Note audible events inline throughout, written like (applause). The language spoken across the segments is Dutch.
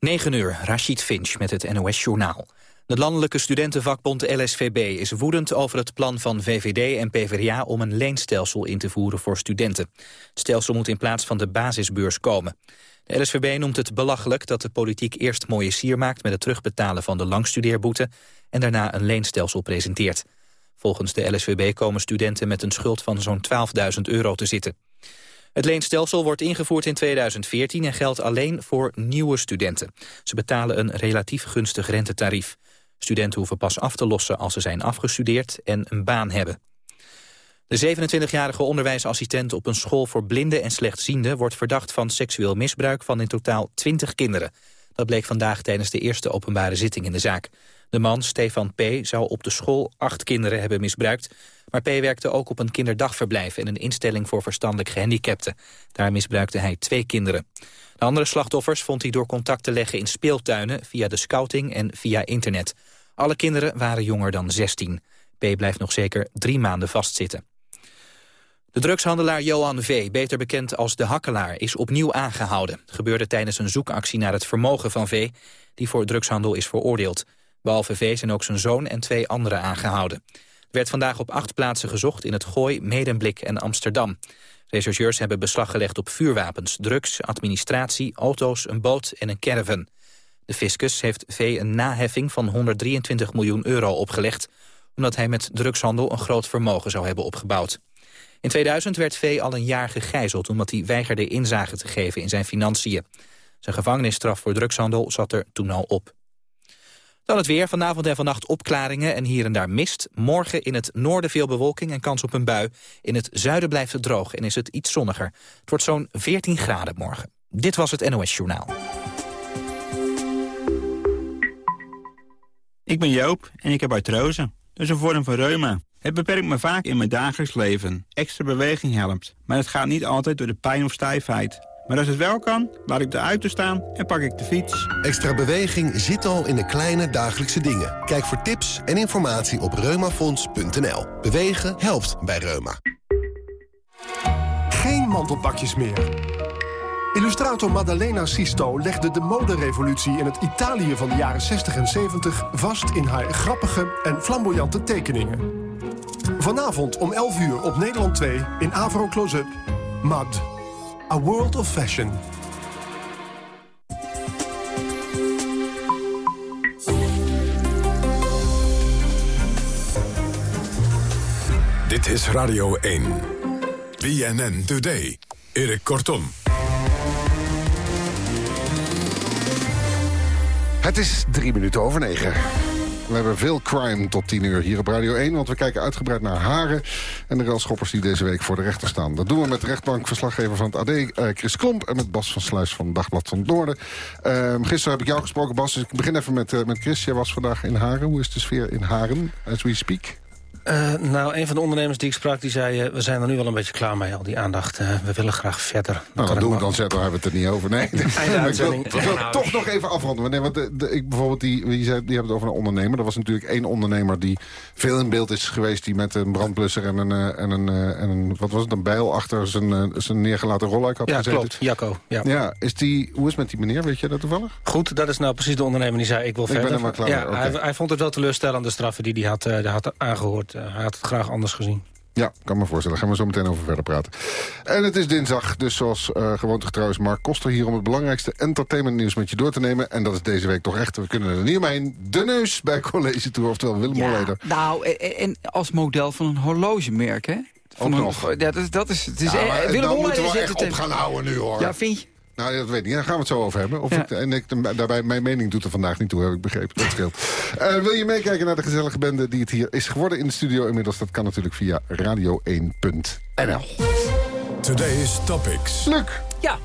9 uur, Rashid Finch met het NOS-journaal. De landelijke studentenvakbond LSVB is woedend over het plan van VVD en PvdA om een leenstelsel in te voeren voor studenten. Het stelsel moet in plaats van de basisbeurs komen. De LSVB noemt het belachelijk dat de politiek eerst mooie sier maakt met het terugbetalen van de langstudeerboete en daarna een leenstelsel presenteert. Volgens de LSVB komen studenten met een schuld van zo'n 12.000 euro te zitten. Het leenstelsel wordt ingevoerd in 2014 en geldt alleen voor nieuwe studenten. Ze betalen een relatief gunstig rentetarief. Studenten hoeven pas af te lossen als ze zijn afgestudeerd en een baan hebben. De 27-jarige onderwijsassistent op een school voor blinden en slechtzienden... wordt verdacht van seksueel misbruik van in totaal 20 kinderen. Dat bleek vandaag tijdens de eerste openbare zitting in de zaak. De man, Stefan P., zou op de school acht kinderen hebben misbruikt... maar P. werkte ook op een kinderdagverblijf... en een instelling voor verstandelijk gehandicapten. Daar misbruikte hij twee kinderen. De andere slachtoffers vond hij door contact te leggen in speeltuinen... via de scouting en via internet. Alle kinderen waren jonger dan 16. P. blijft nog zeker drie maanden vastzitten. De drugshandelaar Johan V., beter bekend als de Hakkelaar, is opnieuw aangehouden. Gebeurde tijdens een zoekactie naar het vermogen van V., die voor drugshandel is veroordeeld. Behalve V zijn ook zijn zoon en twee anderen aangehouden. Er werd vandaag op acht plaatsen gezocht in het Gooi, Medemblik en Amsterdam. Rechercheurs hebben beslag gelegd op vuurwapens, drugs, administratie, auto's, een boot en een caravan. De fiscus heeft V een naheffing van 123 miljoen euro opgelegd... omdat hij met drugshandel een groot vermogen zou hebben opgebouwd. In 2000 werd V al een jaar gegijzeld omdat hij weigerde inzage te geven in zijn financiën. Zijn gevangenisstraf voor drugshandel zat er toen al op. Dan het weer. Vanavond en vannacht opklaringen en hier en daar mist. Morgen in het noorden veel bewolking en kans op een bui. In het zuiden blijft het droog en is het iets zonniger. Het wordt zo'n 14 graden morgen. Dit was het NOS Journaal. Ik ben Joop en ik heb artrose. Dat is een vorm van reuma. Het beperkt me vaak in mijn dagelijks leven. Extra beweging helpt, maar het gaat niet altijd door de pijn of stijfheid. Maar als het wel kan, laat ik de auto staan en pak ik de fiets. Extra beweging zit al in de kleine dagelijkse dingen. Kijk voor tips en informatie op reumafonds.nl. Bewegen helpt bij Reuma. Geen mantelpakjes meer. Illustrator Maddalena Sisto legde de moderevolutie in het Italië van de jaren 60 en 70 vast in haar grappige en flamboyante tekeningen. Vanavond om 11 uur op Nederland 2 in Avro Close-up. Mad. A World of Fashion. Dit is Radio 1. BNN Today. Erik Kortom. Het is drie minuten over negen. We hebben veel crime tot 10 uur hier op Radio 1... want we kijken uitgebreid naar Haren en de railschoppers die deze week voor de rechter staan. Dat doen we met rechtbankverslaggever van het AD, uh, Chris Klomp... en met Bas van Sluis van Dagblad van Noorden. Uh, gisteren heb ik jou gesproken, Bas, dus ik begin even met, uh, met Chris. Jij was vandaag in Haren. Hoe is de sfeer in Haren, as we speak? Uh, nou, een van de ondernemers die ik sprak, die zei... Uh, we zijn er nu wel een beetje klaar mee, al die aandacht. Uh, we willen graag verder. Nou, dan doen we dan zetten, hebben we het er niet over. Nee, (laughs) ik wil, ik wil toch nog even afronden. Nee, want de, de, ik, bijvoorbeeld, die, die, zei, die hebben het over een ondernemer. Er was natuurlijk één ondernemer die veel in beeld is geweest... die met een brandblusser en een, en een, en een wat was het, een bijl achter zijn, zijn neergelaten rolluik had ja, gezeten. Klopt, Jacco. Ja, ja is die, hoe is het met die meneer, weet je dat toevallig? Goed, dat is nou precies de ondernemer die zei, ik wil ik verder. Ben er maar klaar ja, okay. hij, hij, vond het wel teleurstellend, de straffen die hij had, had aangehoord. Uh, hij had het graag anders gezien. Ja, kan me voorstellen. Daar gaan we zo meteen over verder praten. En het is dinsdag, dus zoals uh, gewoonte is Mark Koster hier... om het belangrijkste entertainmentnieuws met je door te nemen. En dat is deze week toch echt, we kunnen er niet omheen... de neus bij College Tour, oftewel Willem ja, Holleder. Nou, en als model van een horlogemerk, hè? Van Ook een, nog. Ja, dat is, dat is, het is ja, maar, Willem dan moeten we zit echt op gaan houden nu, hoor. Ja, vind je? Nou, dat weet ik niet. Daar gaan we het zo over hebben. Of Ja. ik, en ik, daarbij, mijn mening doet er vandaag niet toe, heb ik begrepen. Dat scheelt. (laughs) Eh, wil je meekijken naar de gezellige bende die het hier is geworden in de studio inmiddels? Dat kan natuurlijk via radio1.nl. Today's Topics. Luc, Ja.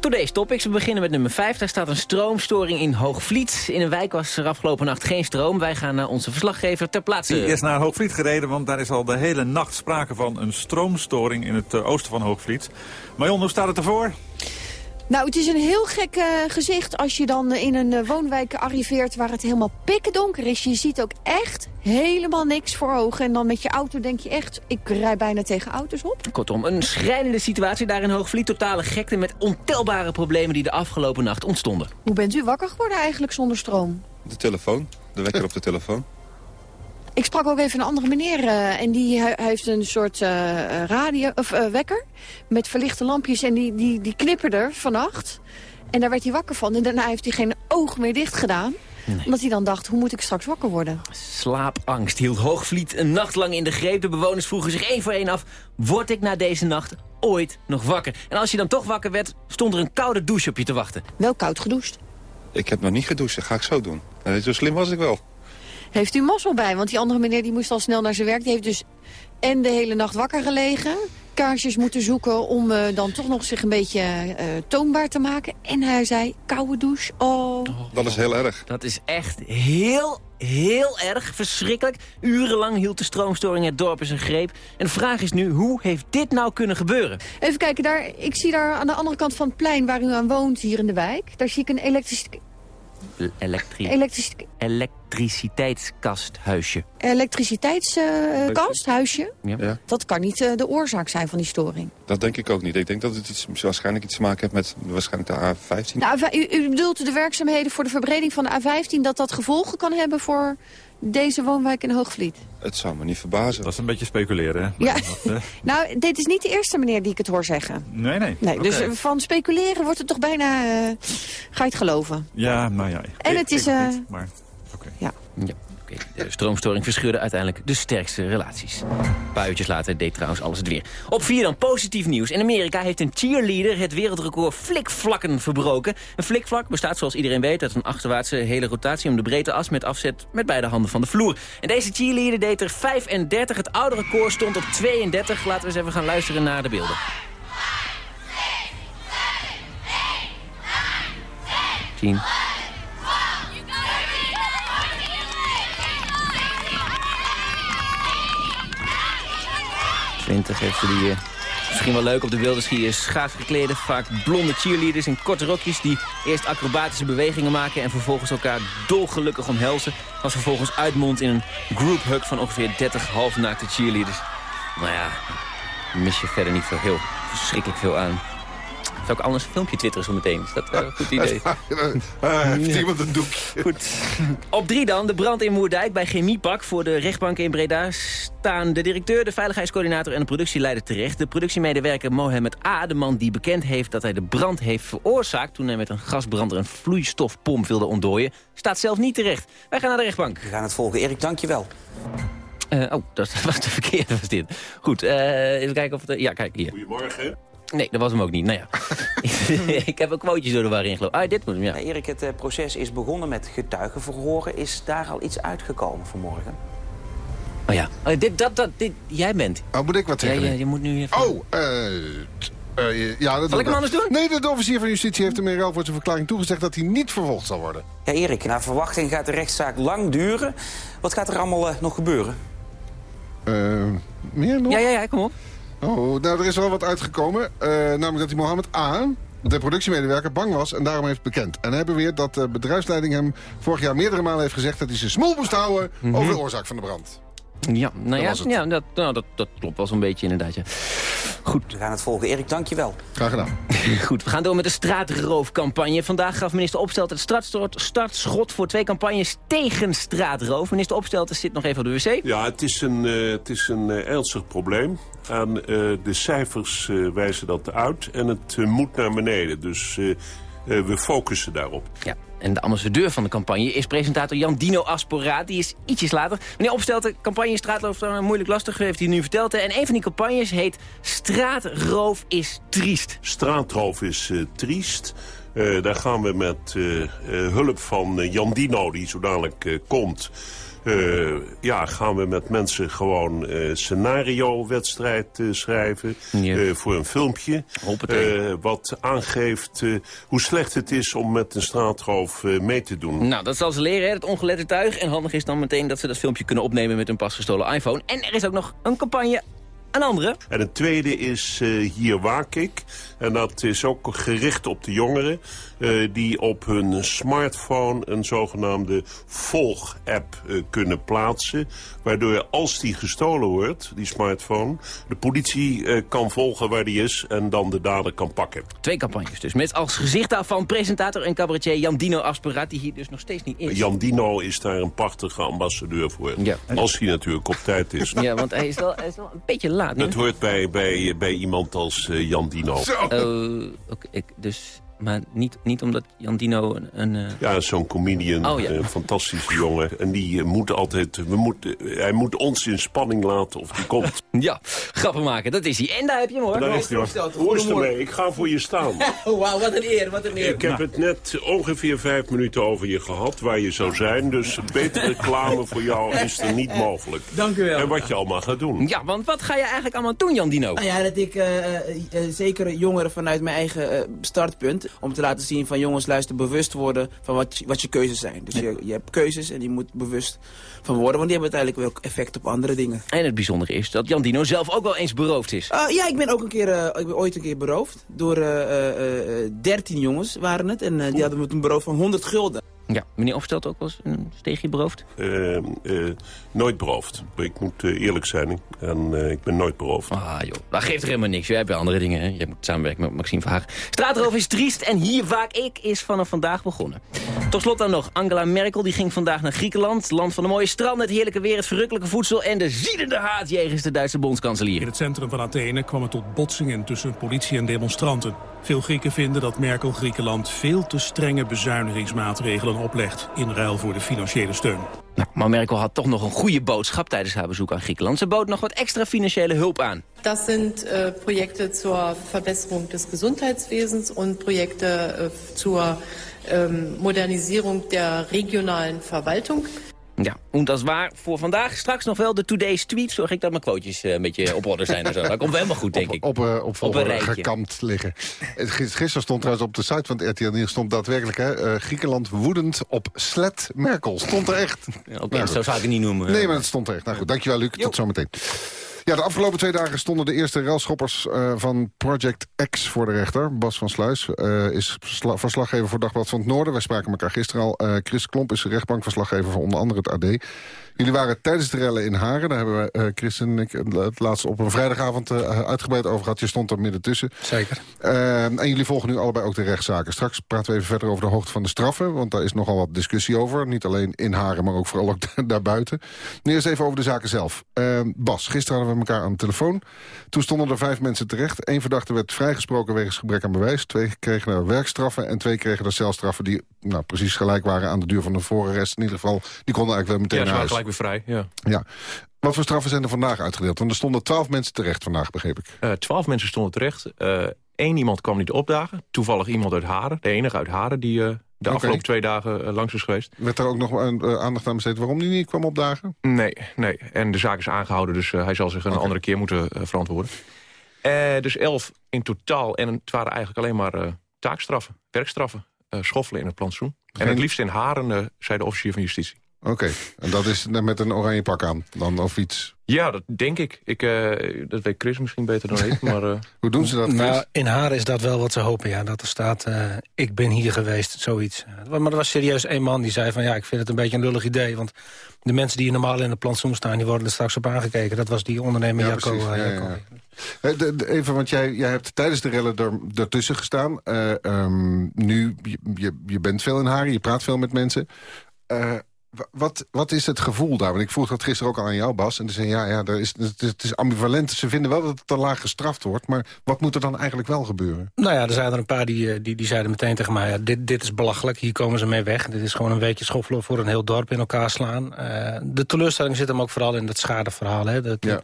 Today's Topics. We beginnen met nummer 5. Daar staat een stroomstoring in Hoogvliet. In een wijk was er afgelopen nacht geen stroom. Wij gaan naar onze verslaggever ter plaatse. Die is naar Hoogvliet gereden, want daar is al de hele nacht sprake van een stroomstoring in het eh, oosten van Hoogvliet. Marion, hoe staat het ervoor? Nou, het is een heel gek eh, gezicht als je dan in een eh, woonwijk arriveert... waar het helemaal pikkendonker is. Je ziet ook echt helemaal niks voor ogen. En dan met je auto denk je echt, ik rij bijna tegen auto's op. Kortom, een schrijnende situatie daar in Hoogvliet. Totale gekte met ontelbare problemen die de afgelopen nacht ontstonden. Hoe bent u wakker geworden eigenlijk zonder stroom? De telefoon, de wekker op de telefoon. Ik sprak ook even een andere meneer eh, en die he- heeft een soort eh, radio, of, eh, wekker met verlichte lampjes en die, die, die knipperde vannacht. En daar werd hij wakker van en daarna heeft hij geen oog meer dicht gedaan. Omdat hij dan dacht, hoe moet ik straks wakker worden? Slaapangst hield Hoogvliet een nacht lang in de greep. De bewoners vroegen zich één voor één af... word ik na deze nacht ooit nog wakker? En als je dan toch wakker werd, stond er een koude douche op je te wachten. Wel koud gedoucht. Ik heb nog niet gedoucht, dat ga ik zo doen. En zo slim was ik wel. Heeft u mazzel bij, want die andere meneer die moest al snel naar zijn werk. Die heeft dus en de hele nacht wakker gelegen, kaarsjes moeten zoeken... om eh, dan toch nog zich een beetje eh, toonbaar te maken. En hij zei, koude douche, oh. Dat is heel erg. Dat is echt heel, heel erg verschrikkelijk. Urenlang hield de stroomstoring het dorp in zijn greep. En de vraag is nu, hoe heeft dit nou kunnen gebeuren? Even kijken, daar, ik zie daar aan de andere kant van het plein waar u aan woont, hier in de wijk. Daar zie ik een elektrisch, Elektri elektrisch, elektriciteitskasthuisje. elektriciteitskast, huisje. Ja. Dat kan niet eh, de oorzaak zijn van die storing. Dat denk ik ook niet. Ik denk dat het iets, waarschijnlijk iets te maken heeft met waarschijnlijk de A15. Nou, u, u bedoelt de werkzaamheden voor de verbreding van de A15... dat dat gevolgen kan hebben voor deze woonwijk in Hoogvliet? Het zou me niet verbazen. Dat is een beetje speculeren, hè? Ja. Dat, eh, (laughs) Nou, dit is niet de eerste meneer die ik het hoor zeggen. nee, nee. Nee, dus van speculeren wordt het toch bijna... eh, ga je het geloven? Ja, nou ja. En ik- het is, eh, niet, maar oké. Ja. Ja. De stroomstoring verscheurde uiteindelijk de sterkste relaties. Een paar uurtjes later deed trouwens alles het weer. Op vier dan positief nieuws. In Amerika heeft een cheerleader het wereldrecord flikvlakken verbroken. Een flikvlak bestaat zoals iedereen weet uit een achterwaartse hele rotatie... om de breedte as met afzet met beide handen van de vloer. En deze cheerleader deed er 35. Het oude record stond op 32. Laten we eens even gaan luisteren naar de beelden. Tien. 20 heeft die... eh, Misschien wel leuk op de je schaars geklede, vaak blonde cheerleaders in korte rokjes... die eerst acrobatische bewegingen maken en vervolgens elkaar dolgelukkig omhelzen... als vervolgens uitmondt in een group hug van ongeveer 30 halfnaakte cheerleaders. Nou ja, mis je verder niet zo heel verschrikkelijk veel aan. Zou ik anders een filmpje twitteren zo meteen? Is dat wel een goed idee? (laughs) Eh, heeft iemand een doekje? Goed. Op drie dan, de brand in Moerdijk bij Chemiepak. Voor de rechtbank in Breda staan de directeur, de veiligheidscoördinator en de productieleider terecht. De productiemedewerker Mohamed A., de man die bekend heeft dat hij de brand heeft veroorzaakt... toen hij met een gasbrander een vloeistofpomp wilde ontdooien, staat zelf niet terecht. Wij gaan naar de rechtbank. We gaan het volgen. Erik, dankjewel. Eh, oh, dat (laughs) was de verkeerde, was dit. Goed, eh, even kijken of het... ja, kijk, hier. Goedemorgen. Nee, dat was hem ook niet. Nou ja. (laughs) ik heb ook quotejes door de war ingelopen. Ah, dit moet hem, ja. Erik, het eh, proces is begonnen met getuigenverhoren. Is daar al iets uitgekomen vanmorgen? Oh ja. Oh, dit, dat, dat, dit, jij bent. Oh, moet ik wat Ja, zeggen? ja, je moet nu even... Oh, eh... eh, ja, dat Zal ik hem wel. anders doen? Nee, de officier van justitie heeft hem in ruil voor zijn verklaring toegezegd... dat hij niet vervolgd zal worden. Ja, Erik, naar verwachting gaat de rechtszaak lang duren. Wat gaat er allemaal eh, nog gebeuren? Eh, meer nog? Ja, ja, ja, kom op. Oh, nou, er is wel wat uitgekomen. Eh, namelijk dat die Mohammed A., de productiemedewerker, bang was en daarom heeft bekend. En hij beweert dat de bedrijfsleiding hem vorig jaar meerdere malen heeft gezegd... dat hij zijn smoel moest houden over de oorzaak van de brand. Ja, nou ja, het. ja dat, nou, dat, dat klopt wel zo'n beetje inderdaad. Ja. We gaan het volgen. Erik, dankjewel. Graag gedaan. (laughs) Goed, we gaan door met de straatroofcampagne. Vandaag gaf minister Opstelten het startschot, startschot voor twee campagnes tegen straatroof. Minister Opstelten zit nog even op de wc. Ja, het is een, eh, het is een eh, ernstig probleem. En eh, de cijfers eh, wijzen dat uit. En het moet naar beneden. Dus we focussen daarop. Ja, en de ambassadeur van de campagne is presentator Jan Dino Aspora. Die is ietsjes later. Meneer Opstelten, campagne straatroof moeilijk lastig, heeft hij nu verteld. En een van die campagnes heet Straatroof is triest. Straatroof is eh, triest. Eh, daar gaan we met eh, hulp van Jan Dino, die zo dadelijk komt... eh, ja, gaan we met mensen gewoon eh scenario-wedstrijd eh, schrijven Ja. voor een filmpje. Wat aangeeft hoe slecht het is om met een straatroof mee te doen. Nou, dat zal ze leren, hè, het ongeletterde tuig. En handig is dan meteen dat ze dat filmpje kunnen opnemen met hun pas gestolen iPhone. En er is ook nog een campagne Een andere? En een tweede is eh, Hier waak ik. En dat is ook gericht op de jongeren... eh, die op hun smartphone een zogenaamde volg-app eh, kunnen plaatsen. Waardoor als die gestolen wordt, die smartphone... de politie kan volgen waar die is en dan de dader kan pakken. Twee campagnes dus. Met als gezicht daarvan presentator en cabaretier Jan Dino Asperat... die hier dus nog steeds niet is. Jan Dino is daar een prachtige ambassadeur voor. Ja. Als hij natuurlijk op tijd is. (laughs) Ja, want hij is wel, hij is wel een beetje laat. Nu. Dat hoort bij, bij, bij iemand als eh, Jan Dino. Oh, oké, ik- dus, maar niet, niet omdat Jan Dino een... een eh, Ja, zo'n comedian, Oh, ja. een fantastische jongen. En die eh, moet altijd, we moeten, hij moet ons in spanning laten of die komt. (laughs) Ja, grappen maken, dat is hij. En daar heb je hem hoor. Daar is hij hoor. Hoe is het ermee? Ik ga voor je staan. (laughs) Wauw, wat een eer, wat een eer. Ik heb het net ongeveer vijf minuten over je gehad, waar je zou zijn. Dus betere (laughs) reclame voor jou is er niet mogelijk. Dank u wel. En wat je allemaal gaat doen. Ja, want wat ga je eigenlijk allemaal doen, Jan Dino? Nou ja, dat ik eh, eh, eh, zeker jongeren vanuit mijn eigen eh, om te laten zien van jongens, luister, bewust worden van wat, je- wat je keuzes zijn. Dus je, je hebt keuzes en je moet bewust van worden... want die hebben uiteindelijk wel effect op andere dingen. En het bijzondere is dat Jan Dino zelf ook wel eens beroofd is. Uh, ja, ik ben ook een keer, eh, ik ben ooit een keer beroofd. Door eh, eh, 13 jongens waren het. En eh, die hadden me toen beroofd van 100 gulden. Ja, meneer Opstelt ook wel eens een steegje beroofd? Eh, nooit beroofd. Ik moet eh, eerlijk zijn. En eh, ik ben nooit beroofd. Ah joh, dat geeft er helemaal niks. Jij hebt wel andere dingen. Hè? Je moet samenwerken met Maxime Verhagen. Straatroof is triest en hier vaak ik is vanaf vandaag begonnen. Tot slot dan nog. Angela Merkel die ging vandaag naar Griekenland. Land van de mooie stranden, het heerlijke weer, het verrukkelijke voedsel... en de ziedende haat jegens de Duitse bondskanselier. In het centrum van Athene kwam het tot botsingen tussen politie en demonstranten. Veel Grieken vinden dat Merkel Griekenland veel te strenge bezuinigingsmaatregelen oplegt... in ruil voor de financiële steun. Nou, maar Merkel had toch nog een goede boodschap tijdens haar bezoek aan Griekenland. Ze bood nog wat extra financiële hulp aan. Das sind äh, Projekte zur Verbesserung des Gesundheitswesens und Projekte äh, zur ähm, Modernisierung der regionalen Verwaltung. Ja, en dat is waar voor vandaag. Straks nog wel de Today's tweet. Zorg ik dat mijn quotejes eh, een beetje op orde zijn en zo. Dat komt wel helemaal goed, denk ik. Op, eh, op, Op een volgorde rijtje. gekamd liggen. Gisteren stond trouwens op de site van het RTL Nieuws... stond daadwerkelijk hè, eh, Griekenland woedend op slet Merkel. Stond er echt. Oké, Nou, zo zou ik het niet noemen. Nee, maar het stond er echt. Nou goed, dankjewel Luc. Tot zometeen. Ja, de afgelopen twee dagen stonden de eerste railschoppers eh, van Project X voor de rechter. Bas van Sluis eh, is versla- verslaggever voor Dagblad van het Noorden. Wij spraken elkaar gisteren al. Eh, Chris Klomp is rechtbankverslaggever voor onder andere het AD. Jullie waren tijdens de rellen in Haren. Daar hebben we eh, Chris en ik het laatst op een vrijdagavond eh, uitgebreid over gehad. Je stond er midden tussen. Zeker. Eh, en jullie volgen nu allebei ook de rechtszaken. Straks praten we even verder over de hoogte van de straffen. Want daar is nogal wat discussie over. Niet alleen in Haren, maar ook vooral ook (laughs) daarbuiten. Nu eerst even over de zaken zelf. Eh, Bas, gisteren hadden we elkaar aan de telefoon. Toen stonden er vijf mensen terecht. Eén verdachte werd vrijgesproken wegens gebrek aan bewijs. Twee kregen er werkstraffen. En twee kregen er celstraffen die nou, precies gelijk waren aan de duur van de voorarrest. In ieder geval, die konden eigenlijk wel meteen Ja, naar huis. gelijk weer vrij, ja. Ja. Wat voor straffen zijn er vandaag uitgedeeld? Want er stonden twaalf mensen terecht vandaag, begreep ik. Eh, Twaalf mensen stonden terecht. Eén iemand kwam niet opdagen. Toevallig iemand uit Haren. De enige uit Haren die eh, de afgelopen twee dagen eh, langs is geweest. Werd er ook nog eh, aandacht aan besteed waarom die niet kwam opdagen? Nee, nee. En de zaak is aangehouden, dus eh, hij zal zich een andere keer moeten eh, verantwoorden. Eh, dus elf in totaal. En het waren eigenlijk alleen maar eh, taakstraffen, werkstraffen. Eh, schoffelen in het plantsoen. En het liefst in Haren, zei de officier van justitie. Oké, en dat is met een oranje pak aan dan of iets? Ja, dat denk ik. ik eh, dat weet Chris misschien beter dan ik. Maar, eh, (laughs) Hoe doen ze dat, Chris? Nou, in haar is dat wel wat ze hopen, ja. Dat er staat, eh, ik ben hier geweest, zoiets. Maar er was serieus één man die zei van... ja, ik vind het een beetje een lullig idee. Want de mensen die normaal in het plantsoen staan... die worden er straks op aangekeken. Dat was die ondernemer Ja, Jacco. precies. Ja, ja, Jacco. ja. De- de- Even, want jij, jij hebt tijdens de rellen er, ertussen gestaan. Eh, ehm, nu, je, je, je bent veel in Haren, je praat veel met mensen. Wa- wat, wat is het gevoel daar? Want ik vroeg dat gisteren ook al aan jou, Bas. En toen zei ja, ja er is, het, is, ambivalent. Ze vinden wel dat het te laag gestraft wordt. Maar wat moet er dan eigenlijk wel gebeuren? Nou ja, er zijn er een paar die, eh, die, die zeiden meteen tegen mij... Ja, dit, dit is belachelijk, hier komen ze mee weg. Dit is gewoon een weekje schoffelen voor een heel dorp in elkaar slaan. Eh, de teleurstelling zit hem ook vooral in het schadeverhaal. Hè. Dat, De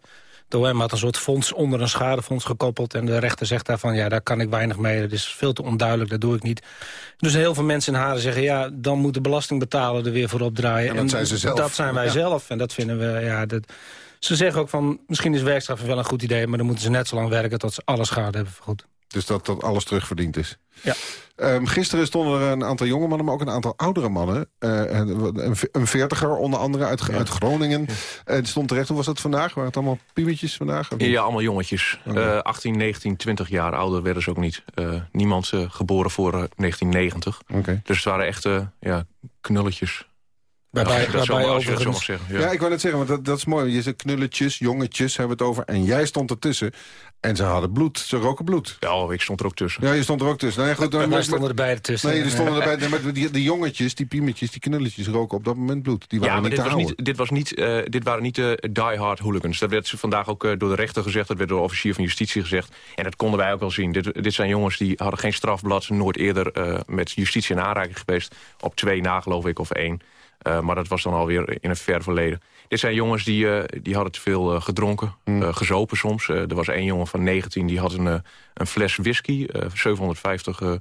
OM had een soort fonds onder een schadefonds gekoppeld... en de rechter zegt daarvan, ja, daar kan ik weinig mee. Dat is veel te onduidelijk, dat doe ik niet. Dus heel veel mensen in Haren zeggen... ja, dan moet de belastingbetaler er weer voor opdraaien. En dat zijn ze zelf. Dat zijn wij Ja. zelf. En dat vinden we, ja... Dat, ze zeggen ook van, misschien is werkstraf wel een goed idee... maar dan moeten ze net zo lang werken tot ze alle schade hebben vergoed. Dus dat, dat alles terugverdiend is. Ja. Ehm, gisteren stonden er een aantal jonge mannen, maar ook een aantal oudere mannen. Uh, een, een veertiger onder andere uit, uit Groningen. En uh, stond terecht, hoe was dat vandaag? Waren het allemaal piemetjes vandaag? Ja, allemaal jongetjes. Uh, 18, 19, 20 jaar ouder werden ze ook niet. Uh, niemand uh, geboren voor 1990. Okay. Dus het waren echt ja, knulletjes. Waarbij, ja, dat waarbij zo, als je dat zo mag overigens... zeggen. Ja, Ja. ik wou net zeggen, want dat, dat is mooi. Je zegt knulletjes, jongetjes hebben we het over. En jij stond ertussen. En ze hadden bloed, ze roken bloed. Ja, oh, ik stond er ook tussen. Ja, je stond er ook tussen. Nou ja, goed, dan, (laughs) Wij stonden er beide tussen. Nee, er stonden erbij. nee, maar die, die jongetjes, die piemetjes, die knulletjes roken op dat moment bloed. Die waren Ja, maar niet dit, te was niet, dit, was niet, eh, dit waren niet de die-hard hooligans. Dat werd vandaag ook eh, door de rechter gezegd. Dat werd door de officier van justitie gezegd. En dat konden wij ook wel zien. Dit, dit zijn jongens die hadden geen strafblad. Zijn nooit eerder eh, met justitie in aanraking geweest. Op twee na, geloof ik, of één. Eh, maar dat was dan alweer in het ver verleden. Dit zijn jongens die, eh, die hadden te veel eh, gedronken. eh, gezopen soms. Er was één jongen van 19 die had een, een fles whisky. eh, 750 eh,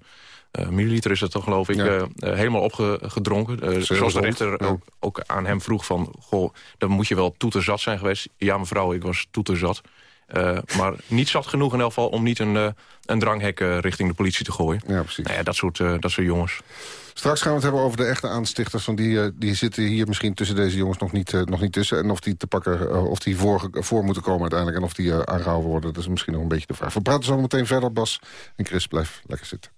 eh, milliliter is dat dan geloof ik. Ja. helemaal opgedronken. Zoals de rechter ook, ook aan hem vroeg van... Goh, dan moet je wel toeterzat zijn geweest. Ja mevrouw, ik was toeterzat. Eh, maar niet zat genoeg in elk geval om niet een, een dranghek richting de politie te gooien. Ja, precies. Nou ja, dat, soort, dat soort jongens. Straks gaan we het hebben over de echte aanstichters. Van die, eh, die zitten hier misschien tussen deze jongens nog niet, eh, nog niet tussen. En of die te pakken, eh, of die voor, voor moeten komen uiteindelijk. En of die eh, aangehouden worden. Dat is misschien nog een beetje de vraag. We praten zo meteen verder, Bas. En Chris, blijf lekker zitten.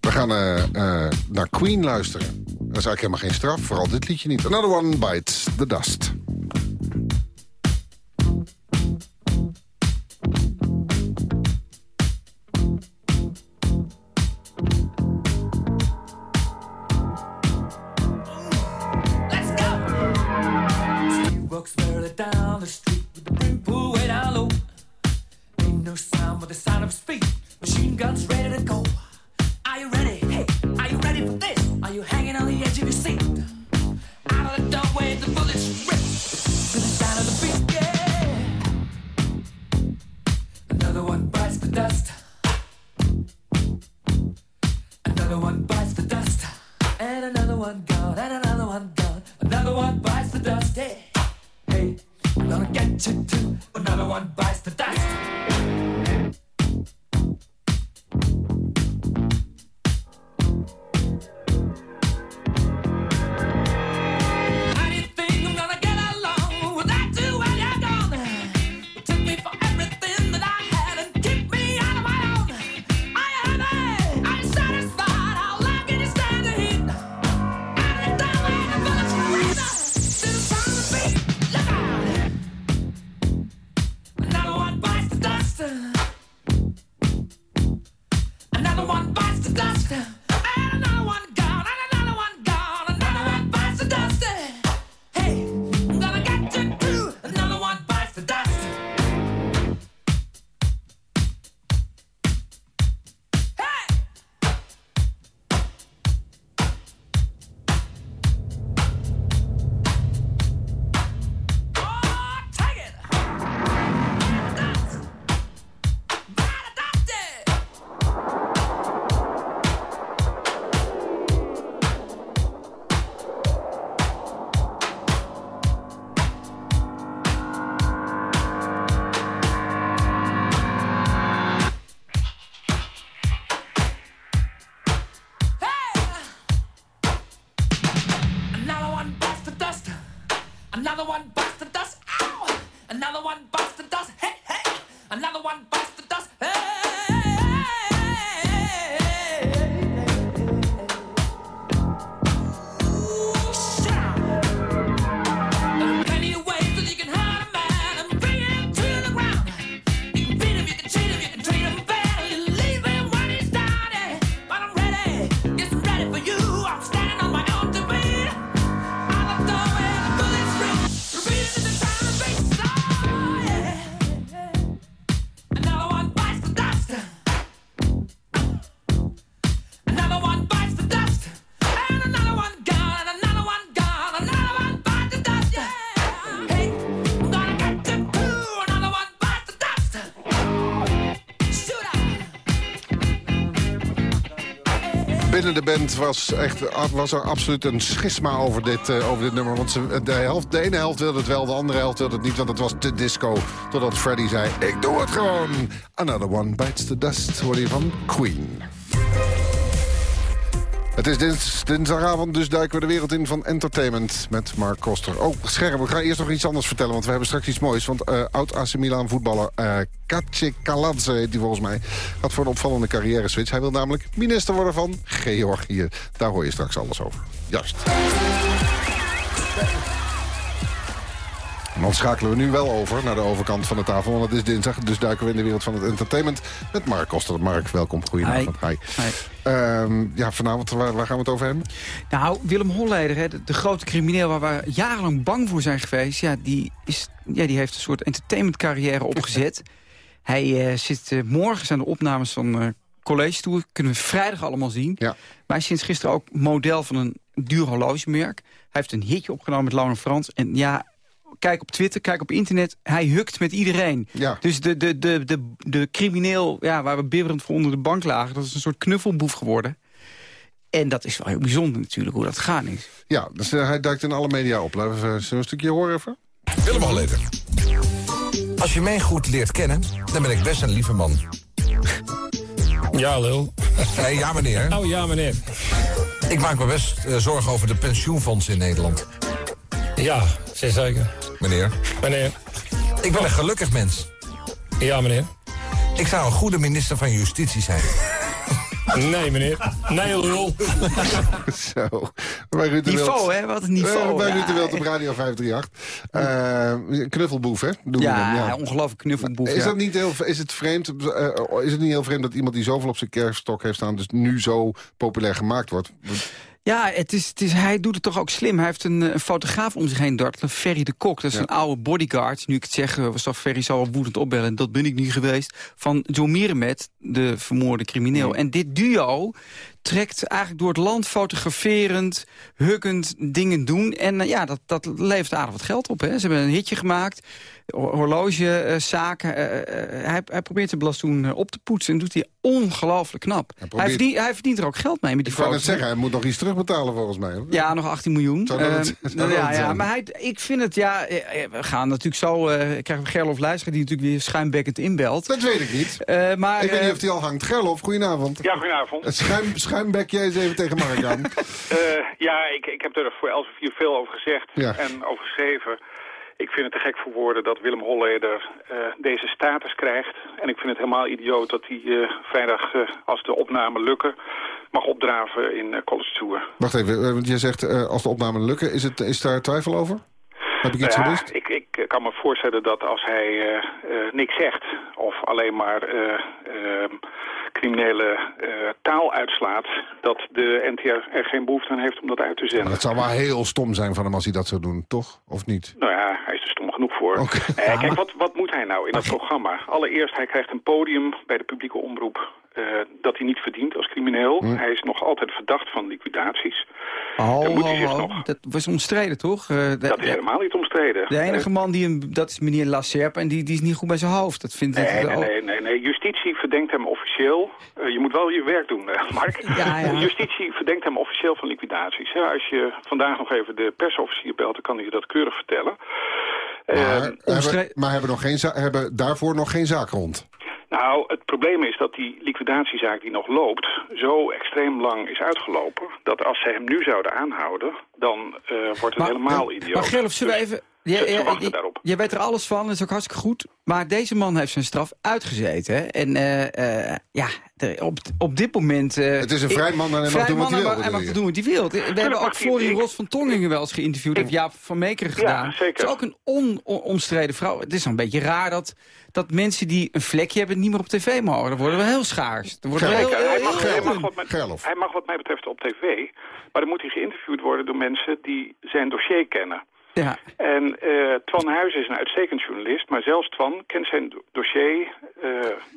We gaan naar Queen luisteren. Dat is eigenlijk helemaal geen straf. Vooral dit liedje niet. Another One Bites the Dust. No sound but the sound of speed. Machine guns ready to go. Are you ready? Hey, are you ready for this? Are you hanging on the edge of your seat? Out of the doorway, the bullets rip to the sound of the beat. Yeah. Another one bites the dust. Another one bites the dust. And another one gone, and another one gone. Another one bites the dust. Hey, hey, gonna get you too. Another one bites band was, echt, was er absoluut een schisma over dit, uh, over dit nummer. Want ze, de, helft, ene helft wilde het wel, de andere helft wilde het niet. Want het was te disco. Totdat Freddy zei, ik doe het gewoon. Another one bites the dust, hoor je van Queen. Het is dins, dinsdagavond, dus duiken we de wereld in van entertainment met Mark Koster. Oh, scherm, we gaan eerst nog iets anders vertellen, want we hebben straks iets moois. Want uh, oud-AC Milan voetballer uh, Kace Kaladze, heet hij volgens mij, gaat voor een opvallende carrière switch. Hij wil namelijk minister worden van Georgië. Daar hoor je straks alles over. Juist. En dan schakelen we nu wel over naar de overkant van de tafel. Want het is dinsdag, dus duiken we in de wereld van het entertainment... met Mark Koster. Mark, welkom. Goedenavond. Hi. Hi. Ehm, ja, vanavond, waar, waar, gaan we het over hebben? Nou, Willem Holleder, hè, de, grote crimineel waar we jarenlang bang voor zijn geweest... Ja, die, is, ja, die heeft een soort entertainmentcarrière (laughs) opgezet. Hij uh, zit uh, morgen aan de opnames van uh, College Tour. Kunnen we vrijdag allemaal zien. Ja. Maar hij is sinds gisteren ook model van een duur horlogemerk. Hij heeft een hitje opgenomen met Laurent Frans. En ja, kijk op Twitter, kijk op internet. Hij hukt met iedereen. Ja. Dus de, de, de, de, de crimineel ja, waar we bibberend voor onder de bank lagen... dat is een soort knuffelboef geworden. En dat is wel heel bijzonder natuurlijk hoe dat gegaan is. Ja, dus uh, hij duikt in alle media op. Laten we zullen we een stukje horen even? Willem Holleder. Als je mij goed leert kennen, dan ben ik best een lieve man. (laughs) Ja, lul. (laughs) Hey, ja, meneer. Oh, ja, meneer. Ik maak me best uh, zorgen over de pensioenfondsen in Nederland. Ja, zeer zeker. Meneer? Meneer. Ik ben een gelukkig mens. Ja, meneer. Ik zou een goede minister van Justitie zijn. Nee, meneer. Nee, lul. (laughs) Zo. Bij Ruud niveau, hè? Wat een niveau. Uh, bij Ruud de Wild op Radio 538. Uh, knuffelboef, hè? Doen ja, ja. ongelooflijk knuffelboef. Is, dat niet heel, is, het vreemd, uh, is het niet heel vreemd dat iemand die zoveel op zijn kerststok heeft staan... dus nu zo populair gemaakt wordt? Ja, het is, het is, hij doet het toch ook slim. Hij heeft een, een fotograaf om zich heen dartelen, Ferry de Kok. Dat is een oude bodyguard. Nu ik het zeg, was toch Ferry zal wel woedend opbellen. Dat ben ik niet geweest. Van John Mierenmet, de vermoorde crimineel. En dit duo trekt eigenlijk door het land fotograferend, hukkend dingen doen. En uh, ja, dat, dat levert aardig wat geld op. Hè. Ze hebben een hitje gemaakt, horlogezaken. Uh, hij, hij probeert de blastoen op te poetsen en doet hij ongelooflijk knap. Hij, probeert... hij, verdient, hij, verdient, er ook geld mee met die Ik kan het zeggen, hij moet nog iets terugbetalen volgens mij. Ja, nog 18 miljoen. Het, uh, ja, ja, maar hij, ik vind het, ja, we gaan natuurlijk zo, uh, krijgen we Gerlof Luister die natuurlijk weer schuimbekkend inbelt. Dat weet ik niet. maar, ik weet niet of hij al hangt. Gerlof, goedenavond. Ja, goedenavond. Het schuim, schuimbekje eens even tegen Mark aan. (laughs) ja, ik, ik heb er voor Elsevier veel over gezegd en over geschreven. Ik vind het te gek voor woorden dat Willem Holleder uh, deze status krijgt. En ik vind het helemaal idioot dat hij uh, vrijdag, uh, als de opnamen lukken, mag opdraven in College Tour. Wacht even, want je zegt als de opnamen lukken, is, het, is daar twijfel over? Heb ik iets gemist? Ik, ik kan me voorstellen dat als hij niks zegt of alleen maar ehm, criminele taal uitslaat... dat de NTR er geen behoefte aan heeft om dat uit te zenden. Maar het zou wel heel stom zijn van hem als hij dat zou doen, toch? Of niet? Nou ja, is stom genoeg voor. Okay. Eh, kijk, wat, wat moet hij nou in dat programma? Allereerst, hij krijgt een podium bij de publieke omroep... Uh, dat hij niet verdient als crimineel. Hij is nog altijd verdacht van liquidaties. Oh, moet hij zich nog... dat was omstreden, toch? Uh, de, dat is helemaal niet omstreden. De enige man die hem... Dat is meneer Lasserpe en die, die is niet goed bij zijn hoofd. Dat vindt nee, nee, nee, nee, nee. Justitie verdenkt hem officieel... Je moet wel je werk doen, Mark. ja, ja. (laughs) Justitie verdenkt hem officieel van liquidaties. Als je vandaag nog even de persofficier belt... dan kan hij je dat keurig vertellen. Maar, hebben, maar hebben, nog geen hebben daarvoor nog geen zaak rond? Nou, het probleem is dat die liquidatiezaak die nog loopt... zo extreem lang is uitgelopen... dat als ze hem nu zouden aanhouden... dan uh, wordt het maar, helemaal idioot. Maar Gerlof, zullen we dus even... Je, je, weet er alles van, dat is ook hartstikke goed. Maar deze man heeft zijn straf uitgezeten. Hè? En uh, uh, ja, op, op dit moment... Uh, het is een vrij man en hij mag doen wat hij wil. Hij mag doen wat hij wil. We hebben ook Florie Ros van Tongingen wel eens geïnterviewd. Heeft Jaap van Meekeren gedaan. Ja, zeker. Het is ook een onomstreden vrouw. Het is een beetje raar dat, dat mensen die een vlekje hebben... niet meer op tv mogen. Dan worden we heel schaars. Dan worden we heel, hij, mag, hij, mag wat mij, hij mag wat mij betreft op tv. Maar dan moet hij geïnterviewd worden door mensen die zijn dossier kennen. Ja. En eh, Twan Huizen is een uitstekend journalist, maar zelfs Twan kent zijn do- dossier, eh,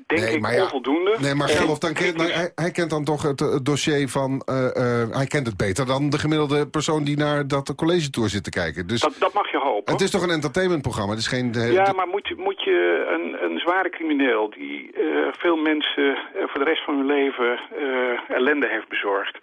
denk Nee, ik, ja. onvoldoende. Nee, maar Gerlof, dan kent, nou, hij, hij kent dan toch het, het dossier van... eh, eh, hij kent het beter dan de gemiddelde persoon die naar dat college tour zit te kijken. Dus dat, dat mag je hopen. het is toch een entertainmentprogramma? Het is geen... de- Ja, maar moet je, moet je een, een zware crimineel die eh, veel mensen voor de rest van hun leven eh, ellende heeft bezorgd...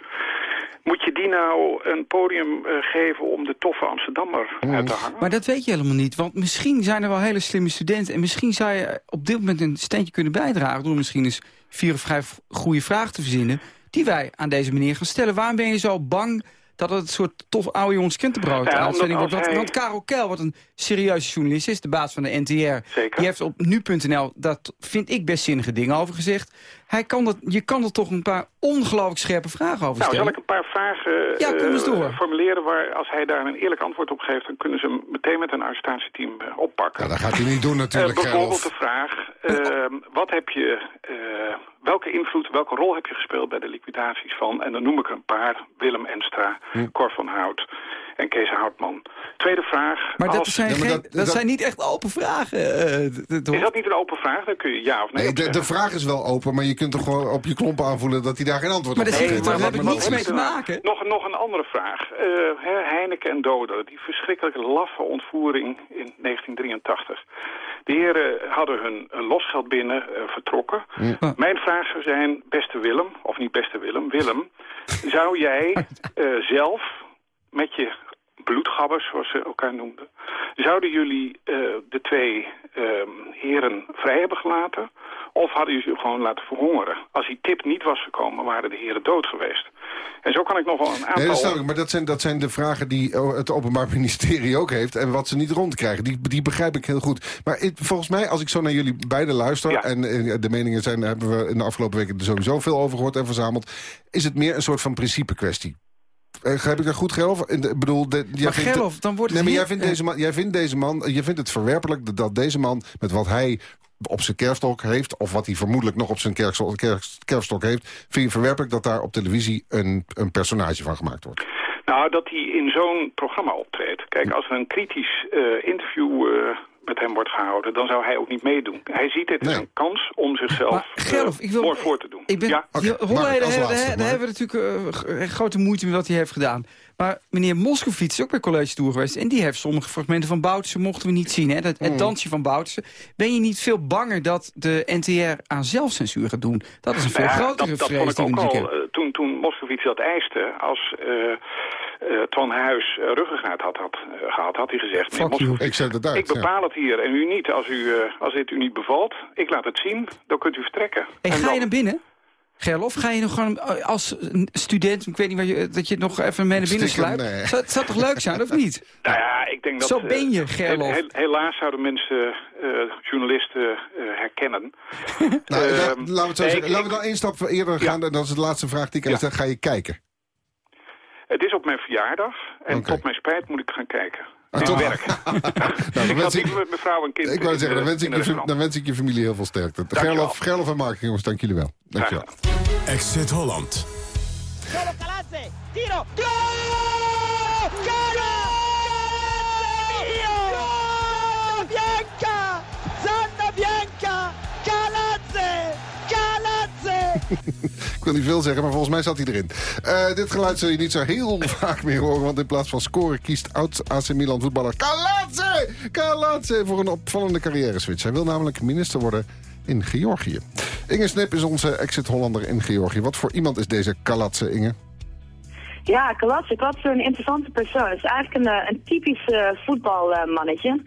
moet je die nou een podium eh, geven om de toffe Amsterdammer uit te hangen? Maar dat weet je helemaal niet. Want misschien zijn er wel hele slimme studenten... en misschien zou je op dit moment een steentje kunnen bijdragen... door misschien eens vier of vijf goede vragen te verzinnen... die wij aan deze meneer gaan stellen. Waarom ben je zo bang dat het een soort tof oude jongens krentenbrood Ja, uitzending wordt? Want, hij- want Karel Kel, wat een serieuze journalist is... de baas van de NTR, Zeker. die heeft op nu.nl... dat vind ik best zinnige dingen over gezegd. Hij kan dat, je kan er toch een paar ongelooflijk scherpe vragen over Nou, stellen. zal ik een paar vragen Ja, kom eens eh, door. formuleren waar als hij daar een eerlijk antwoord op geeft... dan kunnen ze hem meteen met een arrestatieteam eh, oppakken. Ja, dat gaat hij niet doen natuurlijk, Eh, bijvoorbeeld Gerlof. de vraag, wat heb je, eh, welke invloed, welke rol heb je gespeeld bij de liquidaties van, en dan noem ik er een paar, Willem Enstra, Hm. Cor van Hout en Kees Houtman. Tweede vraag. Maar dat, als- zijn, geen, dat, zijn niet echt open vragen. eh, Is dat niet een open vraag? Dan kun je ja of nee, Nee, de, zeggen. de vraag is wel open, maar je kunt toch gewoon op je klompen aanvoelen dat hij daar geen antwoord Maar op geeft. zit- daar Dat heb ik niets mee te maken. Nog, nog een andere vraag. Eh, Heineken en Dodo, die verschrikkelijke laffe ontvoering in 1983. De heren hadden hun eh, losgeld binnen, eh, vertrokken. Mijn vraag zou zijn, beste Willem, of niet beste Willem, Willem... zou jij (laughs) eh, zelf met je bloedgabbers, zoals ze elkaar noemden... zouden jullie eh, de twee ehm, heren vrij hebben gelaten... of hadden jullie ze gewoon laten verhongeren? Als die tip niet was gekomen, waren de heren dood geweest. En zo kan ik nog wel een aantal... Nee, dat ik, maar dat zijn, dat zijn de vragen die oh, het Openbaar (laughs) Ministerie ook heeft... en wat ze niet rondkrijgen. Die, die begrijp ik heel goed. Maar ik- volgens mij, als ik zo naar jullie beiden luister... en eh, de meningen zijn, daar hebben we in de afgelopen weken er sowieso veel over gehoord en verzameld... is het meer een soort van principe kwestie. Heb ik dat goed, de- Ik bedoel, de, jij Maar vindt- Gerlof, dan wordt nee, het maar heel- jij vindt, deze man, jij vindt deze man... Je vindt het verwerpelijk dat- dat deze man met wat hij op zijn kerfstok heeft... of wat hij vermoedelijk nog op zijn kerfstok, kerfstok heeft... vind je verwerpelijk dat daar op televisie een, een personage van gemaakt wordt? Nou, dat hij in zo'n programma optreedt. Kijk, als er een kritisch eh, interview eh, met hem wordt gehouden... dan zou hij ook niet meedoen. Hij ziet dit als een kans om zichzelf Gerlof, eh, ik wil- mooi voor te doen. Ik ben, ja? daar, daar, daar hebben we natuurlijk eh, grote moeite met wat hij heeft gedaan. Maar meneer Moskovits is ook bij College Tour geweest... en die heeft sommige fragmenten van Boutersen mochten we niet zien. Hè? Dat. Het dansje van Boutersen. Ben je niet veel banger dat de NTR aan zelfcensuur gaat doen? Dat is een veel Nou ja, grotere dat, dat vrees vond ik ook al, eh, toen, toen Moskovits dat eiste, als eh eh, Twan Huis uh, ruggengraat had, had eh, gehad, had hij gezegd... Fuck Ik zet het uit, ik bepaal het hier en u niet. Als, u, eh, als dit u niet bevalt, ik laat het zien, dan kunt u vertrekken. Hey, En ga je dan- naar binnen? Gerlof, ga je nog gewoon eh, als student, ik weet niet waar je, dat je nog even mee naar binnen sluipt? nee. Zou, zou toch leuk zijn, of niet? (laughs) Nou ja, ik denk dat... Zo eh, ben je, Gerlof. he- helaas zouden mensen, eh, journalisten, eh, herkennen. (laughs) Nou, Ehm, laten we het zo nee, zeggen. ik- Laten we dan één stap eerder gaan. En dat is de laatste vraag die ik aan stel. Ga je kijken? Het is op mijn verjaardag en tot mijn spijt moet ik gaan kijken. Ah, werk. (laughs) Nou, dan ik had ik- met mijn vrouw en kind Ik wou zeggen, de- dan wens ik, je, dan wens ik je familie heel veel sterkte. Gerlof, Gerlof en Mark, jongens, dank jullie wel. Dankjewel. Exit Holland. Calazze, tiro, gol! Ik wil niet veel zeggen, maar volgens mij zat hij erin. Eh, dit geluid zul je niet zo heel (laughs) vaak meer horen... want in plaats van scoren kiest oud-AC Milan voetballer Kalatse! Kalatse voor een opvallende carrière-switch. Hij wil namelijk minister worden in Georgië. Inge Snip is onze exit-Hollander in Georgië. Wat voor iemand is deze Kalatse, Inge? Ja, Kalatse, dat is een interessante persoon. Het is eigenlijk een, eh, een typisch eh, voetbalmannetje.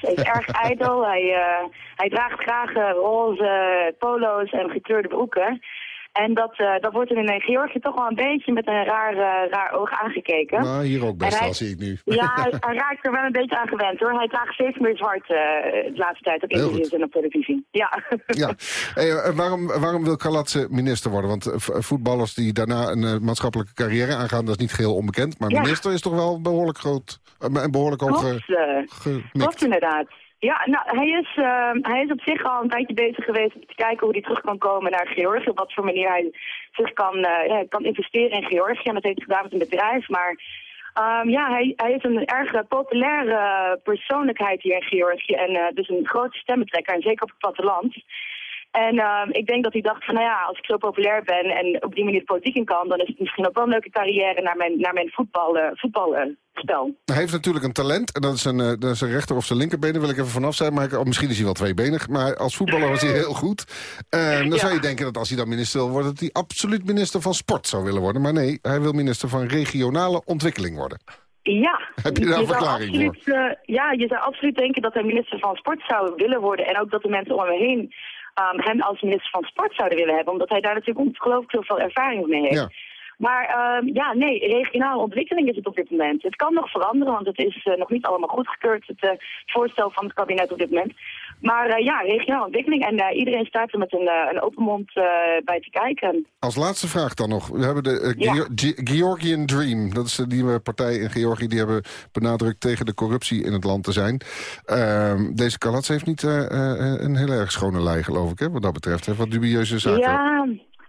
Hij is erg ijdel. Hij, eh, hij draagt graag eh, roze polo's en gekleurde broeken. En dat, eh, dat wordt hem in Georgië toch wel een beetje met een raar, eh, raar oog aangekeken. Nou, hier ook best wel, zie ik nu. Ja, (laughs) hij, hij raakt er wel een beetje aan gewend hoor. Hij draagt steeds meer zwart eh, de laatste tijd op interviews en op televisie. Ja. Ja. Hey, eh, waarom, waarom wil Kalatse minister worden? Want eh, voetballers die daarna een eh, maatschappelijke carrière aangaan... dat is niet geheel onbekend. Maar Ja. minister is toch wel behoorlijk groot... eh, en behoorlijk hoog... eh, Klopt, eh, klopt inderdaad. Ja, nou, hij is, eh, hij is op zich al een tijdje bezig geweest om te kijken hoe hij terug kan komen naar Georgië. Op wat voor manier hij zich kan, eh, kan investeren in Georgië. En dat heeft hij gedaan met een bedrijf. Maar Ehm, ja, hij, hij is een erg populaire persoonlijkheid hier in Georgië. En eh, dus een grote stemmentrekker, en zeker op het platteland. En ehm, ik denk dat hij dacht van, nou ja, als ik zo populair ben en op die manier de politiek in kan, dan is het misschien ook wel een leuke carrière naar mijn, naar mijn voetbal, eh, voetbalspel. Hij heeft natuurlijk een talent. En dat is zijn, eh, dat is rechter of zijn linkerbeen. Daar wil ik even vanaf zijn. Maar oh, misschien is hij wel tweebenig. Maar als voetballer was hij heel goed. En dan zou je denken dat als hij dan minister wil worden... dat hij absoluut minister van sport zou willen worden. Maar nee, hij wil minister van regionale ontwikkeling worden. Ja. Heb je daar een verklaring absoluut, eh, ja, je zou absoluut denken dat hij minister van sport zou willen worden. En ook dat de mensen om hem heen hem als minister van sport zouden willen hebben. Omdat hij daar natuurlijk ongelooflijk veel ervaring mee heeft. Ja. Maar ehm, ja, nee, regionale ontwikkeling is het op dit moment. Het kan nog veranderen, want het is eh, nog niet allemaal goedgekeurd, het eh, voorstel van het kabinet op dit moment. Maar eh, ja, regionale ontwikkeling en iedereen staat er met een, een open mond bij te kijken. Als laatste vraag dan nog. We hebben de Ja. Geo- Ge- Georgian Dream. Dat is die eh, partij in Georgië. Die hebben benadrukt tegen de corruptie in het land te zijn. Ehm, deze Kalats heeft niet een heel erg schone lei, geloof ik. Hè, wat dat betreft. Hè, wat dubieuze zaken. Ja,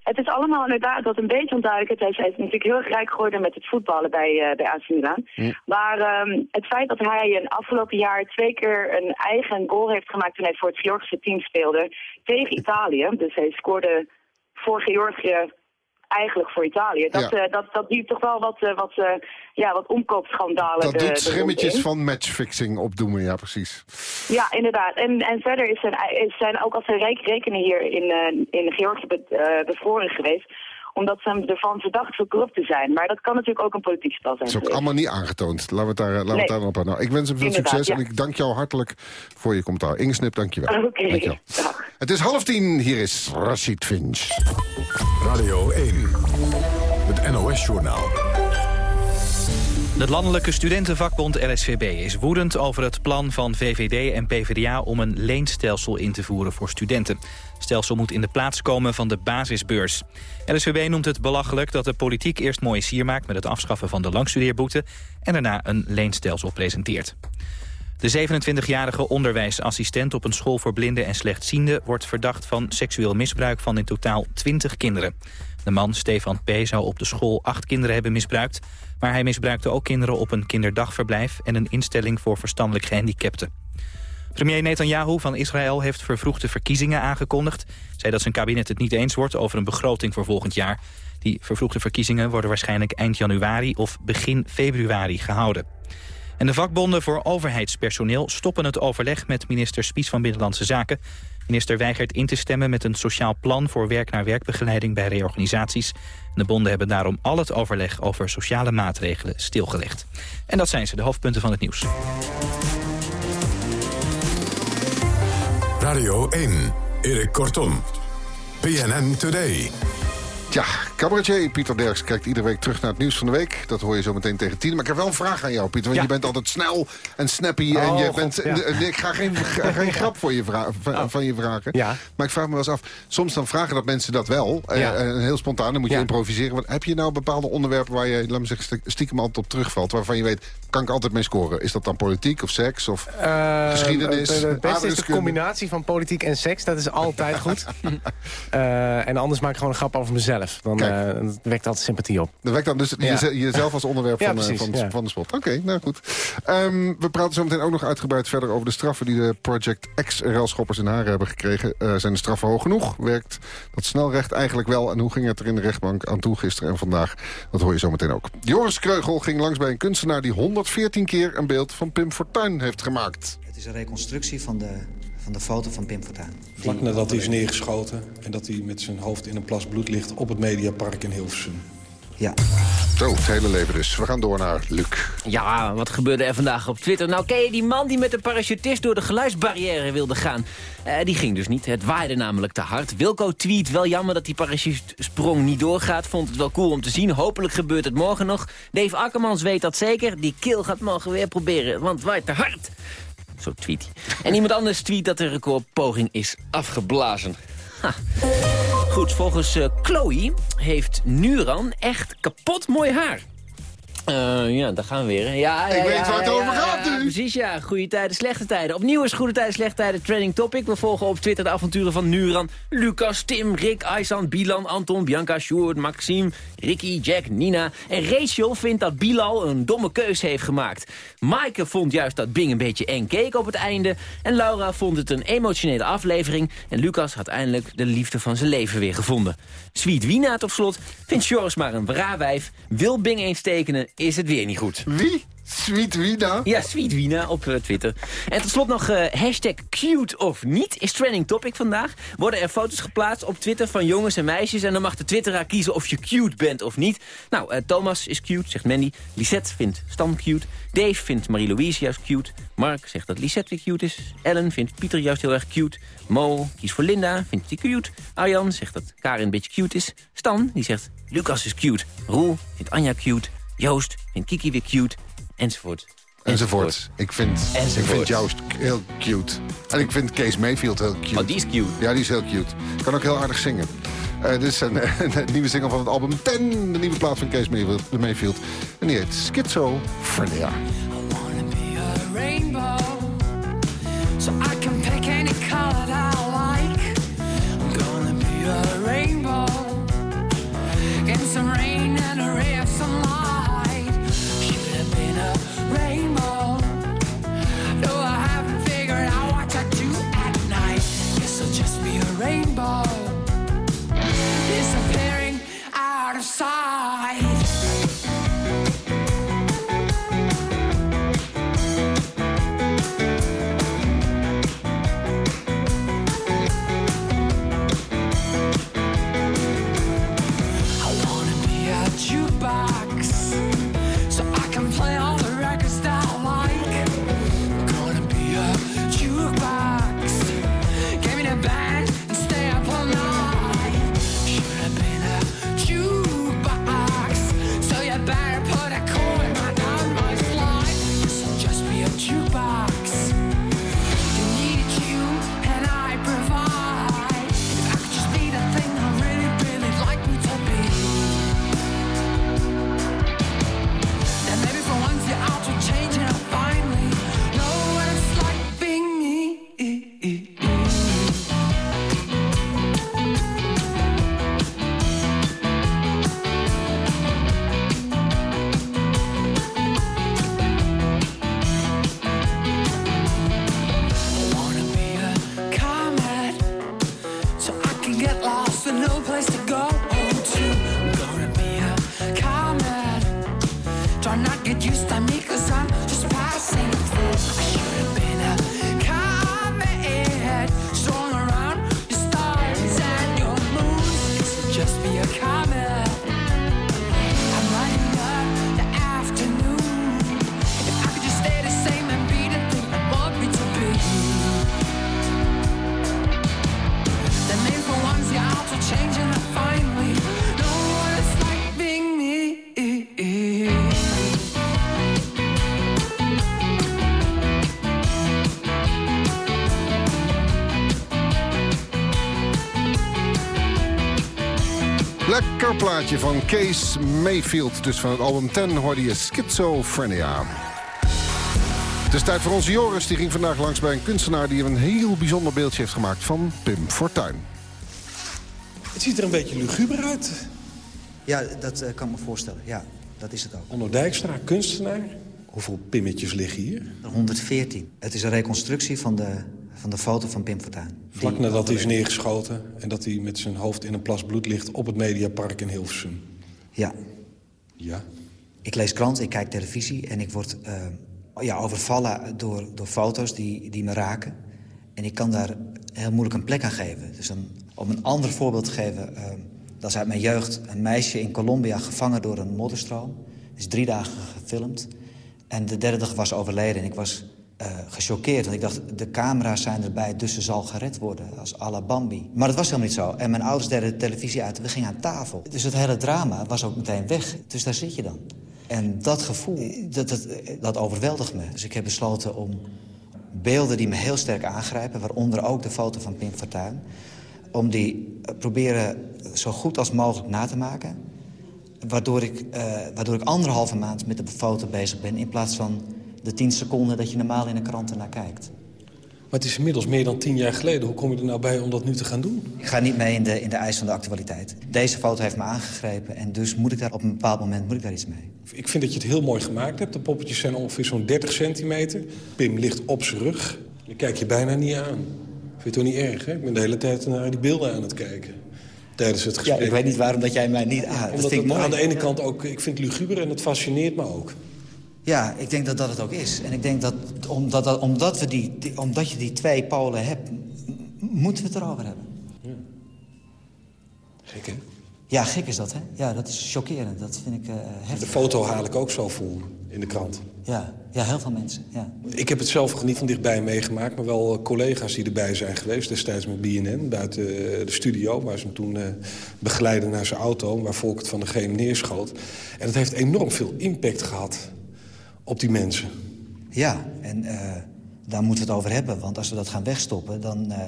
het is allemaal inderdaad wat een beetje onduidelijk. Hij is natuurlijk heel erg rijk geworden met het voetballen bij, eh, bij AC Milan. Maar ehm, het feit dat hij een afgelopen jaar twee keer een eigen goal heeft gemaakt toen hij voor het Georgische team speelde tegen Italië. Dus hij scoorde voor Georgië eigenlijk voor Italië. Dat, Ja. eh, dat, dat duwt toch wel wat, eh, wat, eh, ja, wat omkoopschandalen. Dat de- doet schimmetjes van matchfixing opdoemen, ja precies. Ja, inderdaad. En, en verder is zijn, is zijn ook al zijn rijk rekenen hier in, in Georgië be, bevroren geweest. Omdat ze hem ervan verdacht veel corrupt te zijn. Maar dat kan natuurlijk ook een politiek spel zijn. Dat is ook geweest. allemaal niet aangetoond. Laten we het daar, laten we Nee. het daar op houden. Nou, ik wens hem veel Inderdaad, succes en ik dank jou hartelijk voor je commentaar. Inge Snip, dank je wel. Oké, Dank je wel. dag. Het is half tien, hier is Rashid Finch. Radio 1. Het NOS-journaal. De landelijke studentenvakbond LSVB is woedend over het plan van VVD en PvdA om een leenstelsel in te voeren voor studenten. Het stelsel moet in de plaats komen van de basisbeurs. LSVB noemt het belachelijk dat de politiek eerst mooie sier maakt met het afschaffen van de langstudeerboete en daarna een leenstelsel presenteert. De 27-jarige onderwijsassistent op een school voor blinden en slechtzienden... wordt verdacht van seksueel misbruik van in totaal 20 kinderen. De man, Stefan P., zou op de school acht kinderen hebben misbruikt... maar hij misbruikte ook kinderen op een kinderdagverblijf... en een instelling voor verstandelijk gehandicapten. Premier Netanyahu van Israël heeft vervroegde verkiezingen aangekondigd. Zei dat zijn kabinet het niet eens wordt over een begroting voor volgend jaar. Die vervroegde verkiezingen worden waarschijnlijk eind januari of begin februari gehouden. En de vakbonden voor overheidspersoneel stoppen het overleg met minister Spies van Binnenlandse Zaken. Minister weigert in te stemmen met een sociaal plan voor werk-naar-werkbegeleiding bij reorganisaties. De bonden hebben daarom al het overleg over sociale maatregelen stilgelegd. En dat zijn ze, de hoofdpunten van het nieuws. Radio 1. Erik Kortom. PNN Today. Tja, cabaretier Pieter Derks kijkt iedere week terug naar het nieuws van de week. Dat hoor je zo meteen tegen tien. Maar ik heb wel een vraag aan jou, Pieter. Want Ja. je bent altijd snel en snappy. en Oh, je God, bent, ja. Ik ga geen, geen (laughs) grap voor je vra- van, van je vragen. Maar ik vraag me wel eens af. Soms dan vragen dat mensen dat wel. eh, Ja. en heel spontaan, dan moet je Ja. improviseren. Want heb je nou bepaalde onderwerpen waar je, laat me zeggen, stie- stiekem altijd op terugvalt? Waarvan je weet, kan ik altijd mee scoren? Is dat dan politiek of seks of Eh, geschiedenis? Het, beste is de combinatie van politiek en seks. Dat is altijd goed. (laughs) Eh, en anders maak ik gewoon een grap over mezelf. Dan eh, dat wekt altijd sympathie op. Dat wekt dan dus Ja. jezelf als onderwerp Ja, van, eh, precies, van, ja. van de spot. Oké, nou goed. Ehm, we praten zo meteen ook nog uitgebreid verder over de straffen... die de Project X-relschoppers in Haren hebben gekregen. Eh, zijn de straffen hoog genoeg? Werkt dat snelrecht eigenlijk wel? En hoe ging het er in de rechtbank aan toe gisteren en vandaag? Dat hoor je zo meteen ook. Joris Kreugel ging langs bij een kunstenaar... die 114 keer een beeld van Pim Fortuyn heeft gemaakt. Het is een reconstructie van de, van de foto van Pim Fortuyn. Vlak nadat hij is neergeschoten en dat hij met zijn hoofd in een plas bloed ligt op het Mediapark in Hilversum. Ja. Zo, het hele leven dus. We gaan door naar Luc. Ja, wat gebeurde er vandaag op Twitter? Nou, ken je die man die met een parachutist door de geluidsbarrière wilde gaan? Eh, die ging dus niet. Het waaide namelijk te hard. Wilco tweet, wel jammer dat die parachutesprong niet doorgaat. Vond het wel cool om te zien. Hopelijk gebeurt het morgen nog. Dave Akkermans weet dat zeker. Die kill gaat morgen weer proberen, want het waait te hard. Zo tweet. En iemand anders tweet dat de recordpoging is afgeblazen. Ha. Goed, volgens eh, Chloe heeft Nuran echt kapot mooi haar. Uh, ja, daar gaan we weer. Ja, ik weet waar het over gaat nu. Precies, ja. Goede tijden, slechte tijden. Opnieuw is goede tijden, slechte tijden trending topic. We volgen op Twitter de avonturen van Nuran, Lucas, Tim, Rick, Aysan, Bilan, Anton, Bianca, Sjoerd, Maxime, Ricky, Jack, Nina. En Rachel vindt dat Bilal een domme keus heeft gemaakt. Maaike vond juist dat Bing een beetje eng keek op het einde. En Laura vond het een emotionele aflevering. En Lucas had eindelijk de liefde van zijn leven weer gevonden. Sweet Wina tot slot vindt Joris maar een brawijf. Wil Bing eens tekenen, is het weer niet goed. Wie? Sweet Wina? Ja, Sweet Wina op uh, Twitter. En tot slot nog uh, hashtag cute of niet is trending topic vandaag. Worden er foto's geplaatst op Twitter van jongens en meisjes... en dan mag de twitteraar kiezen of je cute bent of niet. Nou, uh, Thomas is cute, zegt Mandy. Lisette vindt Stan cute. Dave vindt Marie-Louise juist cute. Mark zegt dat Lisette weer cute is. Ellen vindt Pieter juist heel erg cute. Mo kiest voor Linda, vindt die cute. Arjan zegt dat Karin een beetje cute is. Stan, die zegt Lucas is cute. Roel vindt Anja cute. Joost vindt Kiki weer cute enzovoort. Enzovoort. Ik vind, Enzovoort. ik vind Joost heel cute. En ik vind Kees Mayfield heel cute. Oh, die is cute. Ja, die is heel cute. Kan ook heel aardig zingen. Uh, dit is een, (laughs) een, nieuwe single van het album Ten. De nieuwe plaat van Kees Mayfield. Mayfield. En die heet Schizophrenia. So I can pick any color that I like. I'm gonna be a rainbow. Get some rain and a ray of sunlight. Rainbow. Disappearing out of sight. I plaatje van Kees Mayfield. Dus van het album 10 hoorde je Schizophrenia. Het is tijd voor onze Joris. Die ging vandaag langs bij een kunstenaar... die een heel bijzonder beeldje heeft gemaakt van Pim Fortuyn. Het ziet er een beetje luguber uit. Ja, dat eh, kan ik me voorstellen. Ja, dat is het ook. Onno Dijkstra, kunstenaar. Hoeveel pimmetjes liggen hier? 114. Het is een reconstructie van de, van de foto van Pim Fortuyn. Vlak nadat hij is neergeschoten... en dat hij met zijn hoofd in een plas bloed ligt... op het Mediapark in Hilversum. Ja. Ja. Ik lees krant, ik kijk televisie en ik word eh, ja, overvallen door, door foto's die, die me raken. En ik kan daar heel moeilijk een plek aan geven. Dus dan, om een ander voorbeeld te geven... eh, dat is uit mijn jeugd een meisje in Colombia gevangen door een modderstroom. is drie dagen gefilmd. En de derde dag was overleden en ik was eh gechoqueerd. Want ik dacht, de camera's zijn erbij, dus ze zal gered worden. Als à la Bambi. Maar dat was helemaal niet zo. En mijn ouders deden de televisie uit en we gingen aan tafel. Dus het hele drama was ook meteen weg. Dus daar zit je dan. En dat gevoel, dat, dat, dat overweldigt me. Dus ik heb besloten om beelden die me heel sterk aangrijpen... waaronder ook de foto van Pim Fortuyn... om die eh, proberen zo goed als mogelijk na te maken... waardoor ik, eh, waardoor ik anderhalve maand met de foto bezig ben... in plaats van de tien seconden dat je normaal in een krant ernaar kijkt. Maar het is inmiddels meer dan tien jaar geleden. Hoe kom je er nou bij om dat nu te gaan doen? Ik ga niet mee in de, in de eis van de actualiteit. Deze foto heeft me aangegrepen en dus moet ik daar op een bepaald moment moet ik daar iets mee. Ik vind dat je het heel mooi gemaakt hebt. De poppetjes zijn ongeveer zo'n 30 centimeter. Pim ligt op zijn rug. Je kijk je bijna niet aan. Vind je het toch niet erg, hè? Ik ben de hele tijd naar die beelden aan het kijken. Tijdens het gesprek. Ja, ik weet niet waarom dat jij mij niet aan. Omdat dat vind ik het mooi. aan de ene kant ook... Ik vind het luguber en het fascineert me ook. Ja, ik denk dat dat het ook is. En ik denk dat omdat, dat, omdat, we die, die- omdat je die twee polen hebt, moeten we het erover hebben. Gek, hè? Ja, gek is dat, hè? Ja, dat is chockerend. Dat vind ik eh De heftig. foto haal ik ook zo voor in de krant. Ja, ja, heel veel mensen, ja. Ik heb het zelf niet van dichtbij meegemaakt... maar wel eh, collega's die erbij zijn geweest destijds met BNN... buiten eh, de studio, waar ze hem toen begeleiden naar zijn auto... waar Volkert van de Geem neerschoot. En dat heeft enorm veel impact gehad op die mensen. Ja, en eh, daar moeten we het over hebben. Want als we dat gaan wegstoppen, dan, eh,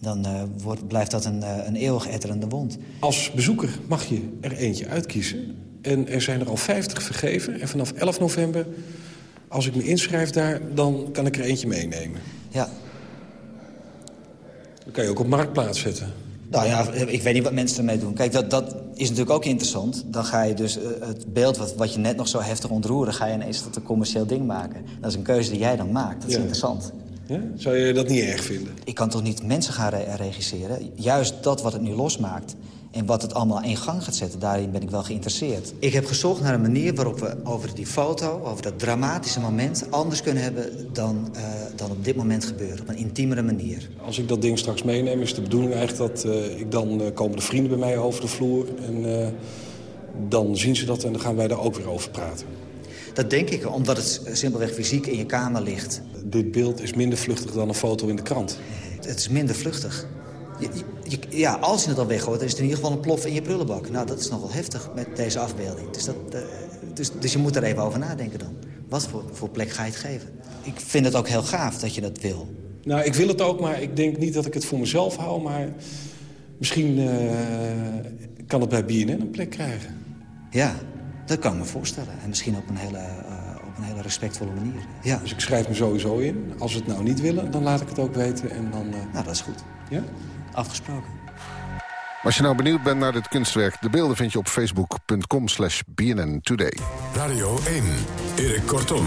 dan eh, wordt, blijft dat een, een eeuwig etterende wond. Als bezoeker mag je er eentje uitkiezen. En er zijn er al 50 vergeven. En vanaf 11 november, als ik me inschrijf daar... dan kan ik er eentje meenemen. Ja. Dan kan je ook op marktplaats zetten. Nou ja, ik weet niet wat mensen ermee doen. Kijk, dat, dat is natuurlijk ook interessant. Dan ga je dus eh, het beeld wat, wat je net nog zo heftig ontroerde... ga je ineens tot een commercieel ding maken. Dat is een keuze die jij dan maakt. Dat is Ja. interessant. Ja? Zou je dat niet erg vinden? Ik kan toch niet mensen gaan re- regisseren? Juist dat wat het nu losmaakt en wat het allemaal in gang gaat zetten... daarin ben ik wel geïnteresseerd. Ik heb gezocht naar een manier waarop we over die foto... over dat dramatische moment anders kunnen hebben dan, eh, dan op dit moment gebeurt. Op een intiemere manier. Als ik dat ding straks meeneem, is de bedoeling eigenlijk dat eh, ik dan eh, komen de vrienden bij mij over de vloer. En eh, dan zien ze dat en dan gaan wij daar ook weer over praten. Dat denk ik, omdat het simpelweg fysiek in je kamer ligt. Dit beeld is minder vluchtig dan een foto in de krant. Het is minder vluchtig. Je, je- je- ja, als je het al weggooit, dan is het in ieder geval een plof in je prullenbak. Nou, dat is nog wel heftig met deze afbeelding. Dus, dat, eh, dus, dus je moet er even over nadenken dan. Wat voor, voor plek ga je het geven? Ik vind het ook heel gaaf dat je dat wil. Nou, ik wil het ook, maar ik denk niet dat ik het voor mezelf hou. Maar misschien eh, kan het bij BNN een plek krijgen. Ja, dat kan ik me voorstellen. En misschien op een hele, eh, op een hele respectvolle manier. Ja. Dus ik schrijf me sowieso in. Als ze het nou niet willen, dan laat ik het ook weten. En dan, Nou, dat is goed. Ja? Afgesproken. Als je nou benieuwd bent naar dit kunstwerk... de beelden vind je op facebook.com slash BNN Today. Radio 1, Erik Kortom.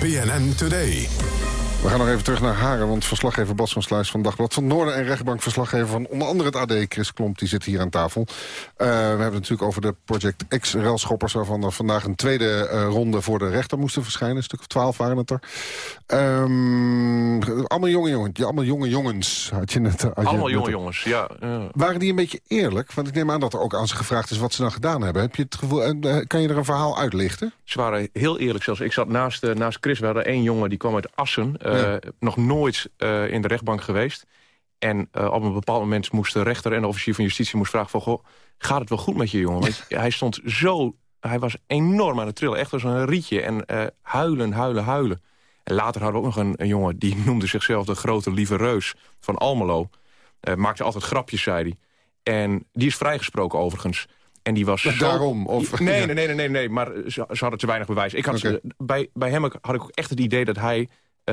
BNN Today. We gaan nog even terug naar Haren, want verslaggever Bas van Sluis van Dagblad van Noorden... en rechtbankverslaggever van onder andere het AD, Chris Klomp, die zit hier aan tafel. Eh, we hebben het natuurlijk over de Project X-relschoppers... waarvan er vandaag een tweede eh, ronde voor de rechter moesten verschijnen. Een stuk of twaalf waren het er. Ehm, allemaal jonge jongens, ja, allemaal jonge jongens had je net. had je Allemaal net jonge jongens, ja. ja. Waren die een beetje eerlijk? Want ik neem aan dat er ook aan ze gevraagd is wat ze dan gedaan hebben. Heb je het gevoel, eh, kan je er een verhaal uitlichten? Ze waren heel eerlijk zelfs. Ik zat naast, naast Chris. We hadden één jongen die kwam uit Assen. Eh, Ja. Nog nooit eh, in de rechtbank geweest. En eh, op een bepaald moment moest de rechter en de officier van justitie moest vragen van... Goh, gaat het wel goed met je jongen? Want hij stond zo... Hij was enorm aan het trillen. Echt als een rietje. En huilen, huilen, huilen. En later hadden we ook nog een, een jongen... die noemde zichzelf de grote lieve reus van Almelo. Maakte altijd grapjes, zei hij. En die is vrijgesproken overigens. En die was zo- Daarom? Of, Nee, nee, nee, nee, nee, nee, maar ze, ze hadden te weinig bewijs. Ik had, bij, bij hem had ik ook echt het idee dat hij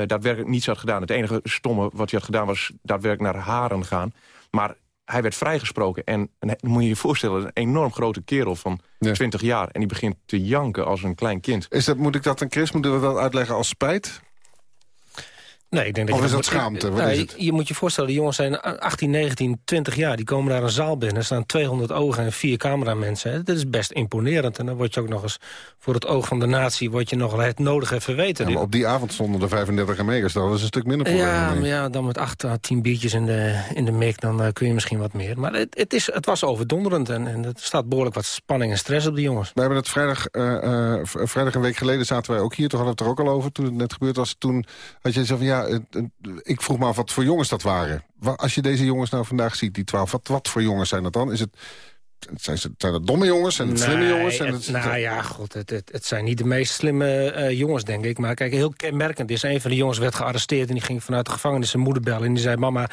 daadwerkelijk niets had gedaan. Het enige stomme wat hij had gedaan was daadwerkelijk naar Haren gaan. Maar hij werd vrijgesproken. En, moet je je voorstellen, een enorm grote kerel van 20 jaar. En die begint te janken als een klein kind. Is dat, moet ik dat aan Chris moeten we dat uitleggen als spijt? Nee, ik denk dat Of je is dat moet- schaamte? Wat Nou, is je- het? Je moet je voorstellen, die jongens zijn 18, 19, 20 jaar. Die komen daar een zaal binnen. Er staan 200 ogen en vier cameramensen. Dat is best imponerend. En dan word je ook nog eens voor het oog van de natie... word je nog het nodige verweten. Ja, maar op die avond stonden er 35 megers. Dat was een stuk minder probleem. Ja, maar ja, dan met 8 à 10 biertjes in de, in de mik... dan eh, kun je misschien wat meer. Maar het, het, is, het was overdonderend. En, en er staat behoorlijk wat spanning en stress op die jongens. We hebben het vrijdag, eh, eh, vrijdag een week geleden zaten wij ook hier. Toen hadden we het er ook al over toen het net gebeurd was. Toen had je zo van ja, ik vroeg me af wat voor jongens dat waren. Wa- Als je deze jongens nou vandaag ziet, die twaalf, wat, wat voor jongens zijn dat dan? Is het, zijn, ze, zijn het domme jongens en slimme jongens? En het- het, nou ja, god, het, het, het zijn niet de meest slimme eh, jongens, denk ik. Maar kijk, heel kenmerkend is, een van de jongens werd gearresteerd... en die ging vanuit de gevangenis zijn moeder bellen. En die zei, mama,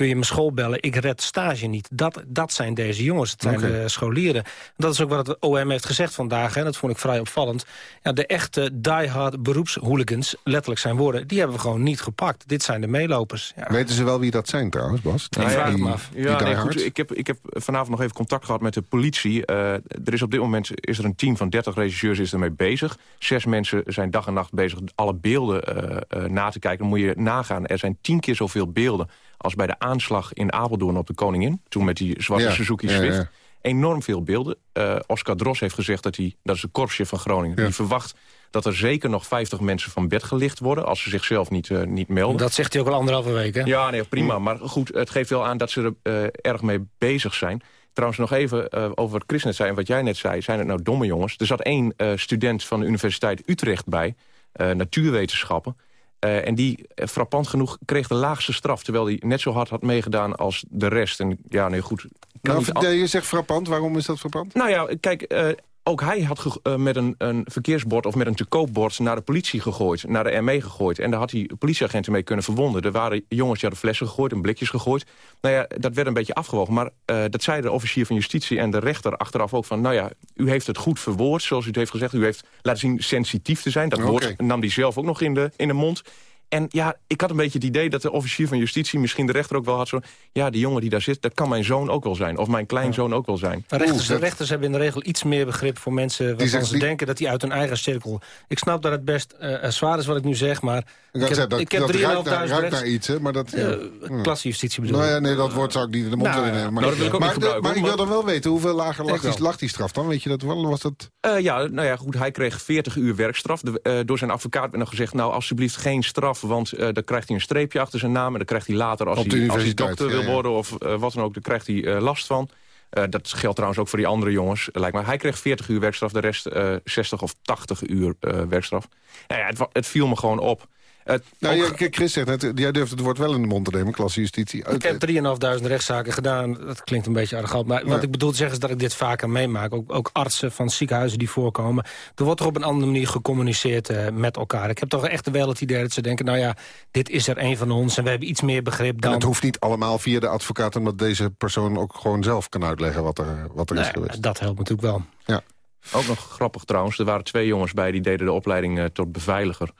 kun je mijn school bellen, ik red stage niet. Dat, dat zijn deze jongens, het zijn de scholieren. Dat is ook wat het OM heeft gezegd vandaag, en dat vond ik vrij opvallend. Ja, de echte diehard beroepshooligans, letterlijk zijn woorden... die hebben we gewoon niet gepakt. Dit zijn de meelopers. Ja. Weten ze wel wie dat zijn trouwens, Bas? Ik vraag het Die- me af. die Ja, nee, diehards? goed, ik, heb, ik heb vanavond nog even contact gehad met de politie. Eh, er is op dit moment is er een team van 30 regisseurs is ermee bezig. Zes mensen zijn dag en nacht bezig alle beelden eh, eh, na te kijken. Dan moet je nagaan, er zijn tien keer zoveel beelden... als bij de aanslag in Apeldoorn op de Koningin. Toen met die zwarte Ja, Suzuki Swift. ja. Enorm veel beelden. Eh, Oscar Dros heeft gezegd dat hij, dat is de korpschef van Groningen... die verwacht dat er zeker nog 50 mensen van bed gelicht worden... als ze zichzelf niet, eh, niet melden. Dat zegt hij ook al anderhalve week, hè? Ja, nee, prima. Maar goed, het geeft wel aan dat ze er eh, erg mee bezig zijn. Trouwens, nog even over wat Chris net zei en wat jij net zei. Zijn het nou domme jongens? Er zat één student van de Universiteit Utrecht bij. natuurwetenschappen. Eh, en die, eh, frappant genoeg, kreeg de laagste straf... terwijl hij net zo hard had meegedaan als de rest. En ja, nee, goed. kan Nou, niet je zegt frappant, waarom is dat frappant? nou ja, kijk, eh, ook hij had eh, met een, een verkeersbord of met een te koopbord naar de politie gegooid, naar de ME gegooid. En daar had hij politieagenten mee kunnen verwonden. Er waren jongens die hadden flessen gegooid en blikjes gegooid. Nou ja, dat werd een beetje afgewogen. Maar eh, dat zei de officier van justitie en de rechter achteraf ook van... nou ja, u heeft het goed verwoord, zoals u het heeft gezegd. U heeft laten zien sensitief te zijn. Dat woord nam hij zelf ook nog in de, in de mond. En ja, ik had een beetje het idee dat de officier van justitie... misschien de rechter ook wel had zo... ja, die jongen die daar zit, dat kan mijn zoon ook wel zijn. Of mijn kleinzoon ook wel zijn. Maar rechters, de rechters hebben in de regel iets meer begrip voor mensen... waarvan zeggen- ze die- denken dat die uit hun eigen cirkel... Ik snap dat het best eh, eh, zwaar is wat ik nu zeg, maar... Ik, Ik heb, dat, ik heb dat 3.500 ruikt, naar, ruikt rechts... naar iets, hè, maar dat... eh, klassejustitie bedoel Nou ik. ja, nee, dat woord zou ik niet in de mond Nou, willen nemen. Maar, nou, dat wil ik ook maar, niet gebruiken, maar ik hoor, wil dan wel weten, hoeveel lager lag die, wel. lag die straf dan? Weet je dat wel? Was dat... Eh, ja, nou ja, goed, hij kreeg 40 uur werkstraf. De, eh, door zijn advocaat werd nog gezegd... nou, alsjeblieft geen straf, want eh, dan krijgt hij een streepje achter zijn naam... en dan krijgt hij later, als, hij, als hij dokter wil ja, worden of eh, wat dan ook... dan krijgt hij eh, last van. Dat geldt trouwens ook voor die andere jongens, lijkt me. Hij kreeg 40 uur werkstraf, de rest eh 60 of 80 uur werkstraf. Nou ja, het, het viel me gewoon op. Het, Nou, ook- ja, kijk, Chris zegt net, jij durft het woord wel in de mond te nemen, klassejustitie. Ik heb 3.500 rechtszaken gedaan. Dat klinkt een beetje arrogant. Maar wat ik bedoel te zeggen is dat ik dit vaker meemaak. Ook, ook artsen van ziekenhuizen die voorkomen. Er wordt toch op een andere manier gecommuniceerd eh, met elkaar. Ik heb toch echt wel het idee dat ze denken... nou ja, dit is er een van ons en we hebben iets meer begrip En dan... het hoeft niet allemaal via de advocaat... omdat deze persoon ook gewoon zelf kan uitleggen wat er, wat er is Nee, geweest. dat helpt natuurlijk wel. Ja. Ook nog grappig trouwens, er waren twee jongens bij... die deden de opleiding eh, tot beveiliger.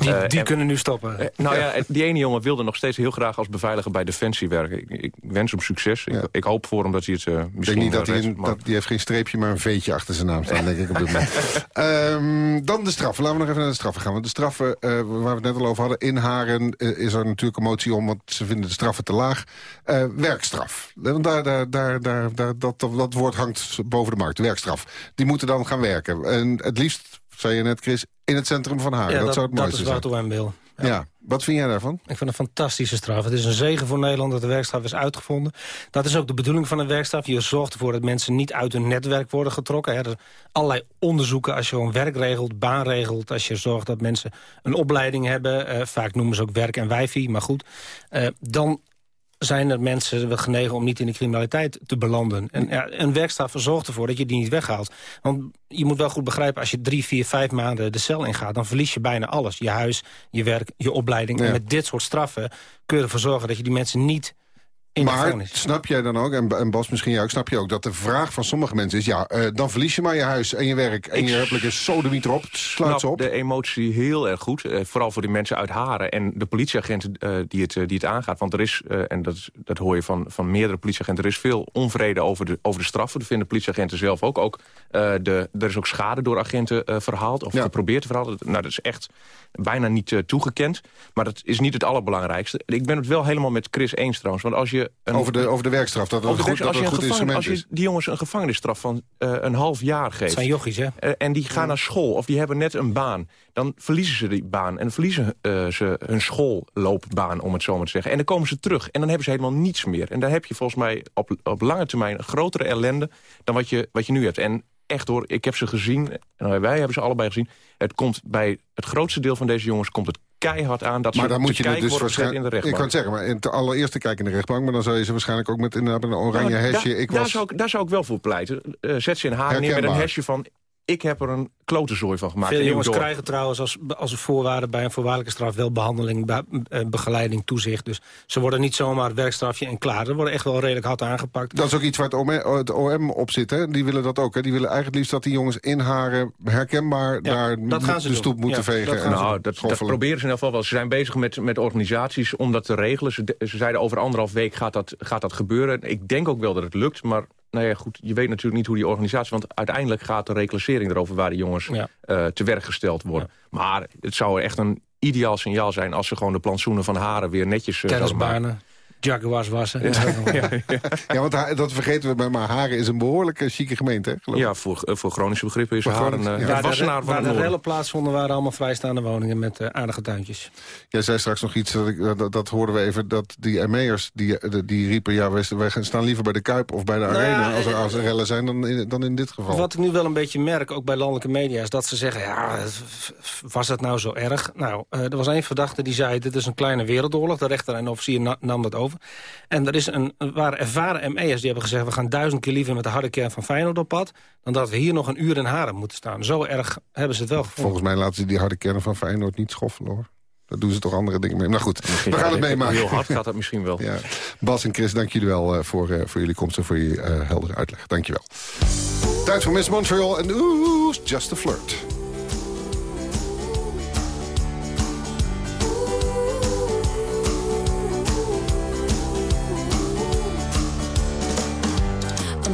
Die, Eh, die en- kunnen nu stoppen. Eh, nou ja, die ene jongen wilde nog steeds heel graag als beveiliger bij Defensie werken. Ik, ik wens hem succes. Ik, ik hoop voor hem dat hij het eh, Ik misschien denk niet dat hij, een- maar- dat, die heeft geen streepje, maar een veetje achter zijn naam staan, denk ik op dit moment. (laughs) Ehm, dan de straffen. Laten we nog even naar de straffen gaan. Want de straffen, eh, waar we het net al over hadden, in Haren is er natuurlijk een motie om, want ze vinden de straffen te laag. Eh, werkstraf. Want daar, daar, daar, daar, daar, dat, dat woord hangt boven de markt, werkstraf. Die moeten dan gaan werken. En het liefst, zei je net Chris, in het centrum van. Ja, dat, dat, zou het dat mooiste is wat zijn. OM wil. Ja. wat vind jij daarvan? Ik vind het een fantastische straf. Het is een zegen voor Nederland dat de werkstraf is uitgevonden. Dat is ook de bedoeling van een werkstraf. Je zorgt ervoor dat mensen niet uit hun netwerk worden getrokken. Hè. Er zijn allerlei onderzoeken als je gewoon werk regelt, baan regelt... als je zorgt dat mensen een opleiding hebben. eh, vaak noemen ze ook werk en wifi, maar goed. eh, dan zijn er mensen wel genegen om niet in de criminaliteit te belanden. En ja, een werkstraf zorgt ervoor dat je die niet weghaalt. Want je moet wel goed begrijpen, als je drie, vier, vijf maanden de cel ingaat... dan verlies je bijna alles. Je huis, je werk, je opleiding. Ja. En met dit soort straffen kun je ervoor zorgen dat je die mensen niet Maar snap jij dan ook, en, en Bas misschien ook, snap je ook... dat de vraag van sommige mensen is... ja, eh, dan verlies je maar je huis en je werk en je hebbelijke sodemiet erop. Sluit ze op. de emotie heel erg goed. Eh, vooral voor die mensen uit Haren en de politieagenten eh, die, het, die het aangaat. Want er is, en dat, dat hoor je van, van meerdere politieagenten... er is veel onvrede over de, over de straffen. Dat vinden politieagenten zelf ook. ook de, er is ook schade door agenten verhaald of geprobeerd te verhalen. Nou, dat is echt bijna niet toegekend. Maar dat is niet het allerbelangrijkste. Ik ben het wel helemaal met Chris eens trouwens. Want als je een, Over de, over de werkstraf, dat het goed, dat als het je goed instrument Als je is. die jongens een gevangenisstraf van eh, een half jaar geeft... zijn jochies, hè? eh, en die gaan naar school of die hebben net een baan... dan verliezen ze die baan en verliezen eh, ze hun schoolloopbaan, om het zo maar te zeggen. En dan komen ze terug en dan hebben ze helemaal niets meer. En dan heb je volgens mij op, op lange termijn een grotere ellende... dan wat je, wat je nu hebt. En echt hoor, ik heb ze gezien, en wij hebben ze allebei gezien... het komt bij het grootste deel van deze jongens komt het keihard aan... dat Maar dan moet je dus worden gezet in de waarschijnlijk... Ik kan het zeggen, maar in het allereerste kijken in de rechtbank... maar dan zou je ze waarschijnlijk ook met inderdaad een oranje Nou, hesje... Daar, ik daar was... zou ik, daar zou ik wel voor pleiten. Eh, zet ze in haar neer met een hesje van... ik heb er een klotenzooi van gemaakt. Veel En jongens krijgen trouwens als, als een voorwaarde bij een voorwaardelijke straf... wel behandeling, be- eh, begeleiding, toezicht. Dus ze worden niet zomaar werkstrafje en klaar. Ze worden echt wel redelijk hard aangepakt. Dat is ook iets waar het OM, het OM op zit, hè? Die willen dat ook, hè? Die willen eigenlijk liefst dat die jongens in haren herkenbaar daar dat gaan ze de doen. stoep moeten Ja, vegen. dat en nou, dat, dat proberen ze in ieder geval wel. Ze zijn bezig met, met organisaties om dat te regelen. Ze, ze zeiden over anderhalf week gaat dat, gaat dat gebeuren. Ik denk ook wel dat het lukt, maar nou ja, goed, je weet natuurlijk niet hoe die organisatie... want uiteindelijk gaat de reclassering erover waar die jongens eh, te werk gesteld worden. Maar het zou echt een ideaal signaal zijn... als ze gewoon de plantsoenen van haren weer netjes uh, maken. Tennisbanen, Jaguars wassen. Ja, want ha- dat vergeten we, maar- maar Haren is een behoorlijke chique gemeente, hè? geloof ik. Ja, voor, eh, voor Groningse begrippen is Voor Haren Groningen, uh, ja. de Waar de, wassenaar van waar het de rellen plaatsvonden waren allemaal vrijstaande woningen met eh, aardige tuintjes. Jij zei straks nog iets, dat, ik, dat, dat hoorden we even, dat die ME'ers die, eh, die riepen... ja, wij, staan liever bij de Kuip of bij de Nou Arena ja, als, er, als er rellen zijn dan in, dan in dit geval. Wat ik nu wel een beetje merk, ook bij landelijke media... is dat ze zeggen, ja, was dat nou zo erg? Nou, eh, er was één verdachte die zei, dit is een kleine wereldoorlog. De rechter en de officier na- nam dat over. En er is een, waren ervaren ME'ers die hebben gezegd... we gaan duizend keer liever met de harde kern van Feyenoord op pad... dan dat we hier nog een uur in Haren moeten staan. Zo erg hebben ze het wel gevonden. Volgens mij laten ze die harde kernen van Feyenoord niet schoffelen, hoor. Daar doen ze toch andere dingen mee. Maar goed, we gaan het meemaken. Heel hard gaat dat misschien wel. Ja. Bas en Chris, dank jullie wel eh, voor, eh, voor jullie komst en voor je eh, heldere uitleg. Dank je wel. Tijd voor Miss Montreal en oeh, Just a Flirt.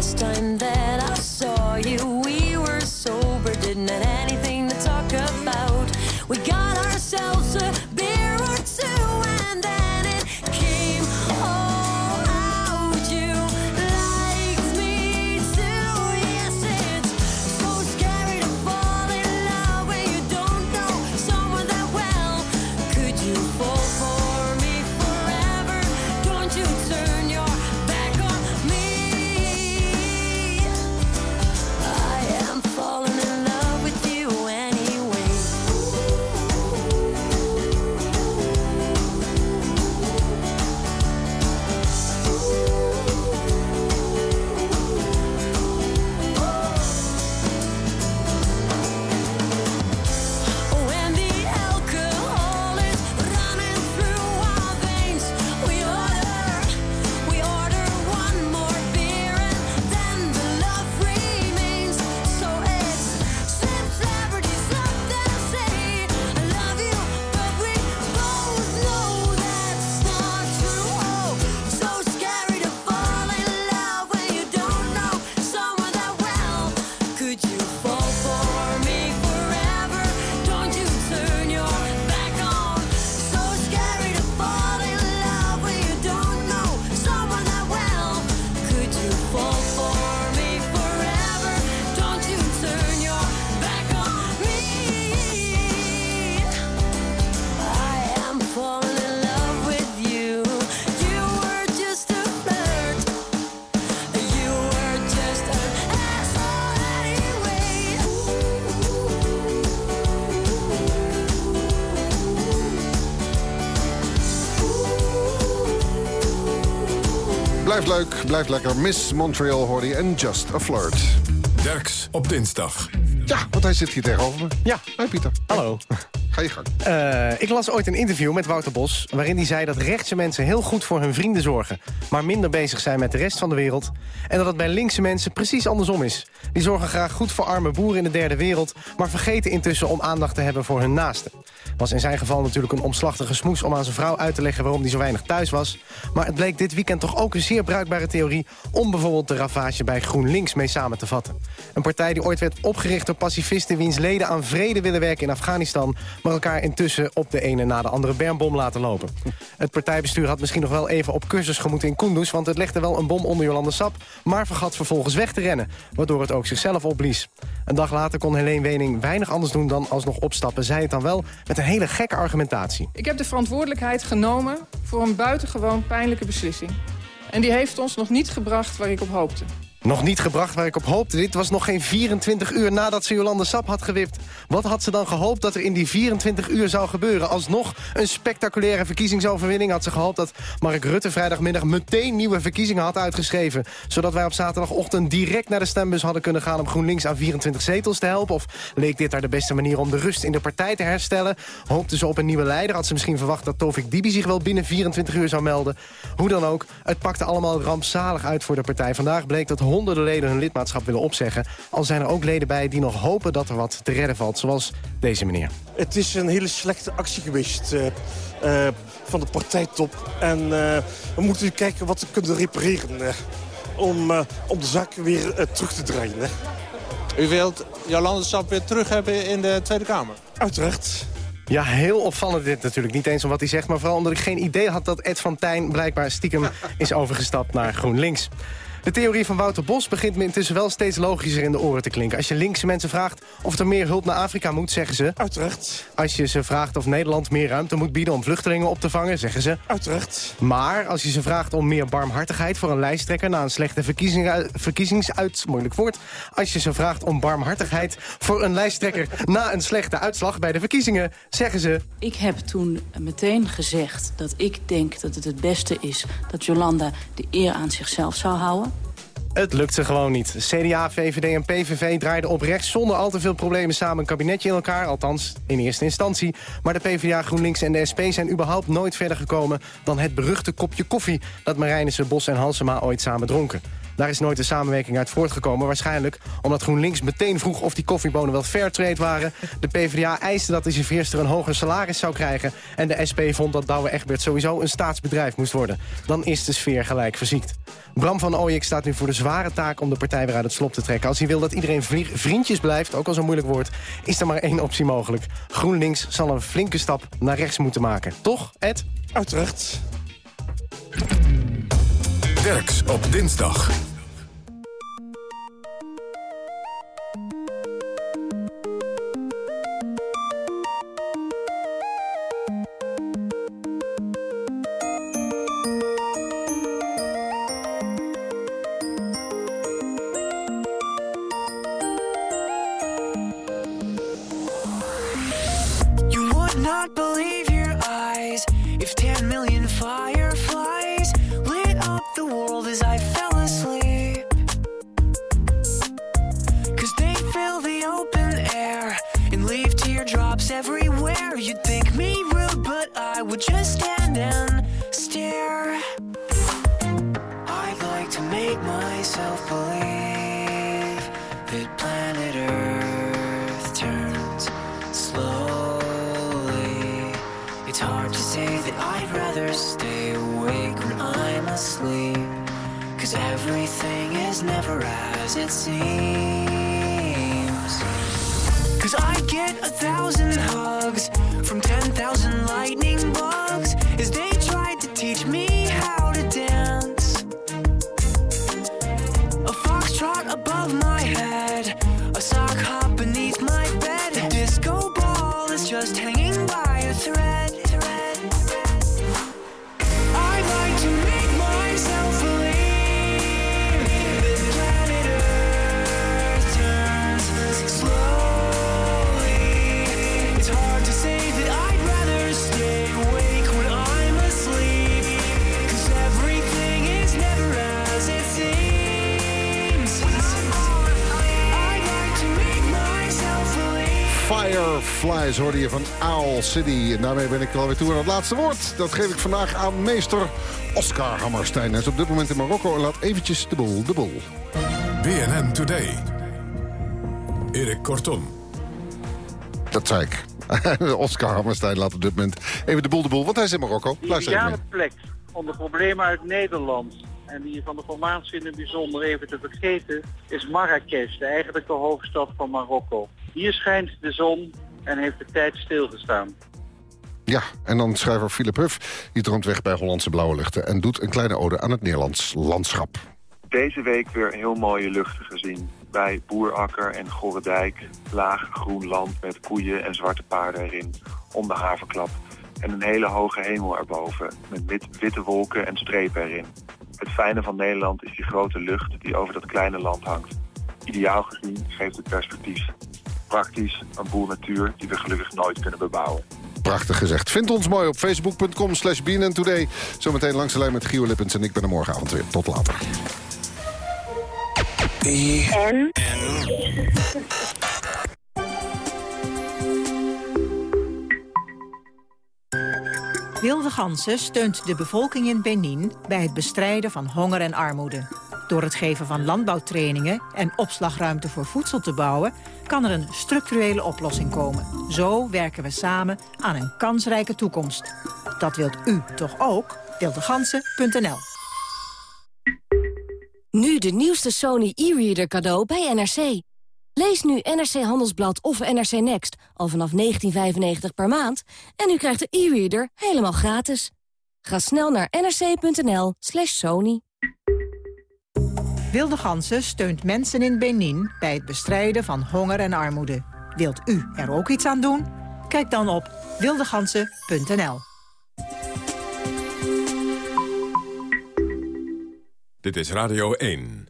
last time that Blijft leuk, blijft lekker. Miss Montreal hoorde je en Just a Flirt. Derks op dinsdag. Ja, want hij zit hier tegenover me. Ja. Hoi Pieter. Hallo. Ga je gang. Eh, ik las ooit een interview met Wouter Bos... waarin hij zei dat rechtse mensen heel goed voor hun vrienden zorgen... maar minder bezig zijn met de rest van de wereld... en dat het bij linkse mensen precies andersom is. Die zorgen graag goed voor arme boeren in de derde wereld... maar vergeten intussen om aandacht te hebben voor hun naasten. Was in zijn geval natuurlijk een omslachtige smoes... om aan zijn vrouw uit te leggen waarom hij zo weinig thuis was. Maar het bleek dit weekend toch ook een zeer bruikbare theorie... om bijvoorbeeld de ravage bij GroenLinks mee samen te vatten. Een partij die ooit werd opgericht door pacifisten... wiens leden aan vrede willen werken in Afghanistan... maar elkaar intussen op de ene na de andere bermbom laten lopen. Het partijbestuur had misschien nog wel even op cursus gemoeten in Kunduz... want het legde wel een bom onder Jolande Sap... maar vergat vervolgens weg te rennen, waardoor het ook zichzelf opblies. Een dag later kon Helene Wening weinig anders doen dan alsnog opstappen... zei het dan wel met een hele gekke argumentatie. Ik heb de verantwoordelijkheid genomen voor een buitengewoon pijnlijke beslissing. En die heeft ons nog niet gebracht waar ik op hoopte. Nog niet gebracht waar ik op hoopte. Dit was nog geen 24 uur nadat ze Jolande Sap had gewipt. Wat had ze dan gehoopt dat er in die 24 uur zou gebeuren? Alsnog een spectaculaire verkiezingsoverwinning had ze gehoopt... dat Mark Rutte vrijdagmiddag meteen nieuwe verkiezingen had uitgeschreven. Zodat wij op zaterdagochtend direct naar de stembus hadden kunnen gaan... om GroenLinks aan 24 zetels te helpen. Of leek dit daar de beste manier om de rust in de partij te herstellen? Hoopte ze op een nieuwe leider? Had ze misschien verwacht dat Tovik Dibi zich wel binnen 24 uur zou melden? Hoe dan ook, het pakte allemaal rampzalig uit voor de partij. Vandaag bleek dat honderden leden hun lidmaatschap willen opzeggen. Al zijn er ook leden bij die nog hopen dat er wat te redden valt. Zoals deze meneer. Het is een hele slechte actie geweest eh, eh, van de partijtop. En eh, we moeten nu kijken wat we kunnen repareren. eh, om, om de zaak weer terug te draaien. hè. U wilt Jolande Sap weer terug hebben in de Tweede Kamer? Uiteraard. Ja, heel opvallend dit natuurlijk. Niet eens om wat hij zegt, maar vooral omdat ik geen idee had... dat Ed van Tijn blijkbaar stiekem (laughs) is overgestapt naar GroenLinks. De theorie van Wouter Bos begint me intussen wel steeds logischer in de oren te klinken. Als je linkse mensen vraagt of er meer hulp naar Afrika moet, zeggen ze... Uiteraard. Als je ze vraagt of Nederland meer ruimte moet bieden om vluchtelingen op te vangen, zeggen ze... Uiteraard. Maar als je ze vraagt om meer barmhartigheid voor een lijsttrekker... na een slechte verkiezing, verkiezingsuit... moeilijk woord. Als je ze vraagt om barmhartigheid voor een lijsttrekker... na een slechte uitslag bij de verkiezingen, zeggen ze... Ik heb toen meteen gezegd dat ik denk dat het het beste is... dat Jolanda de eer aan zichzelf zou houden. Het lukt ze gewoon niet. CDA, VVD en PVV draaiden op rechts zonder al te veel problemen samen een kabinetje in elkaar. Althans, in eerste instantie. Maar de PvdA, GroenLinks en de SP zijn überhaupt nooit verder gekomen... dan het beruchte kopje koffie dat Marijnissen, Bos en Halsema ooit samen dronken. Daar is nooit een samenwerking uit voortgekomen. Waarschijnlijk omdat GroenLinks meteen vroeg of die koffiebonen wel fairtrade waren. De PvdA eiste dat de serveerster een hoger salaris zou krijgen. En de SP vond dat Douwe Egberts sowieso een staatsbedrijf moest worden. Dan is de sfeer gelijk verziekt. Bram van Ooyek staat nu voor de zware taak om de partij weer uit het slop te trekken. Als hij wil dat iedereen vriendjes blijft, ook al zo'n moeilijk woord... is er maar één optie mogelijk. GroenLinks zal een flinke stap naar rechts moeten maken. Toch, Ed? Uiteraard. Derks op dinsdag. Not believe Fireflies hoorde je van Owl City. En daarmee ben ik alweer toe aan het laatste woord. Dat geef ik vandaag aan meester Oscar Hammerstein. Hij is op dit moment in Marokko en laat eventjes de boel de boel. BNN Today. Erik Kortom. Dat zei ik. (laughs) Oscar Hammerstein laat op dit moment even de boel de boel. Want hij is in Marokko. Luister even ideale plek om de problemen uit Nederland en die van de formatie in het bijzonder even te vergeten, is Marrakesh, de eigenlijke hoofdstad van Marokko. Hier schijnt de zon en heeft de tijd stilgestaan. Ja, en dan schrijver Philip Huff. Die droomt weg bij Hollandse blauwe luchten... en doet een kleine ode aan het Nederlands landschap. Deze week weer heel mooie luchten gezien. Bij Boerakker en Gorredijk. Laag groen land met koeien en zwarte paarden erin. Om de havenklap. En een hele hoge hemel erboven. Met wit- witte wolken en strepen erin. Het fijne van Nederland is die grote lucht die over dat kleine land hangt. Ideaal gezien geeft het perspectief. Praktisch een boel natuur die we gelukkig nooit kunnen bebouwen. Prachtig gezegd. Vind ons mooi op facebook.com slash Today. Zometeen langs de lijn met Gio Lippens en ik ben er morgenavond weer. Tot later. En? Wilde Gansen steunt de bevolking in Benin bij het bestrijden van honger en armoede. Door het geven van landbouwtrainingen en opslagruimte voor voedsel te bouwen... kan er een structurele oplossing komen. Zo werken we samen aan een kansrijke toekomst. Dat wilt u toch ook? Wildegansen.nl Nu de nieuwste Sony e-reader cadeau bij NRC. Lees nu NRC Handelsblad of NRC Next al vanaf 19,95 per maand... en u krijgt de e-reader helemaal gratis. Ga snel naar nrc.nl slash sony. Wilde Gansen steunt mensen in Benin bij het bestrijden van honger en armoede. Wilt u er ook iets aan doen? Kijk dan op wildegansen.nl. Dit is Radio 1.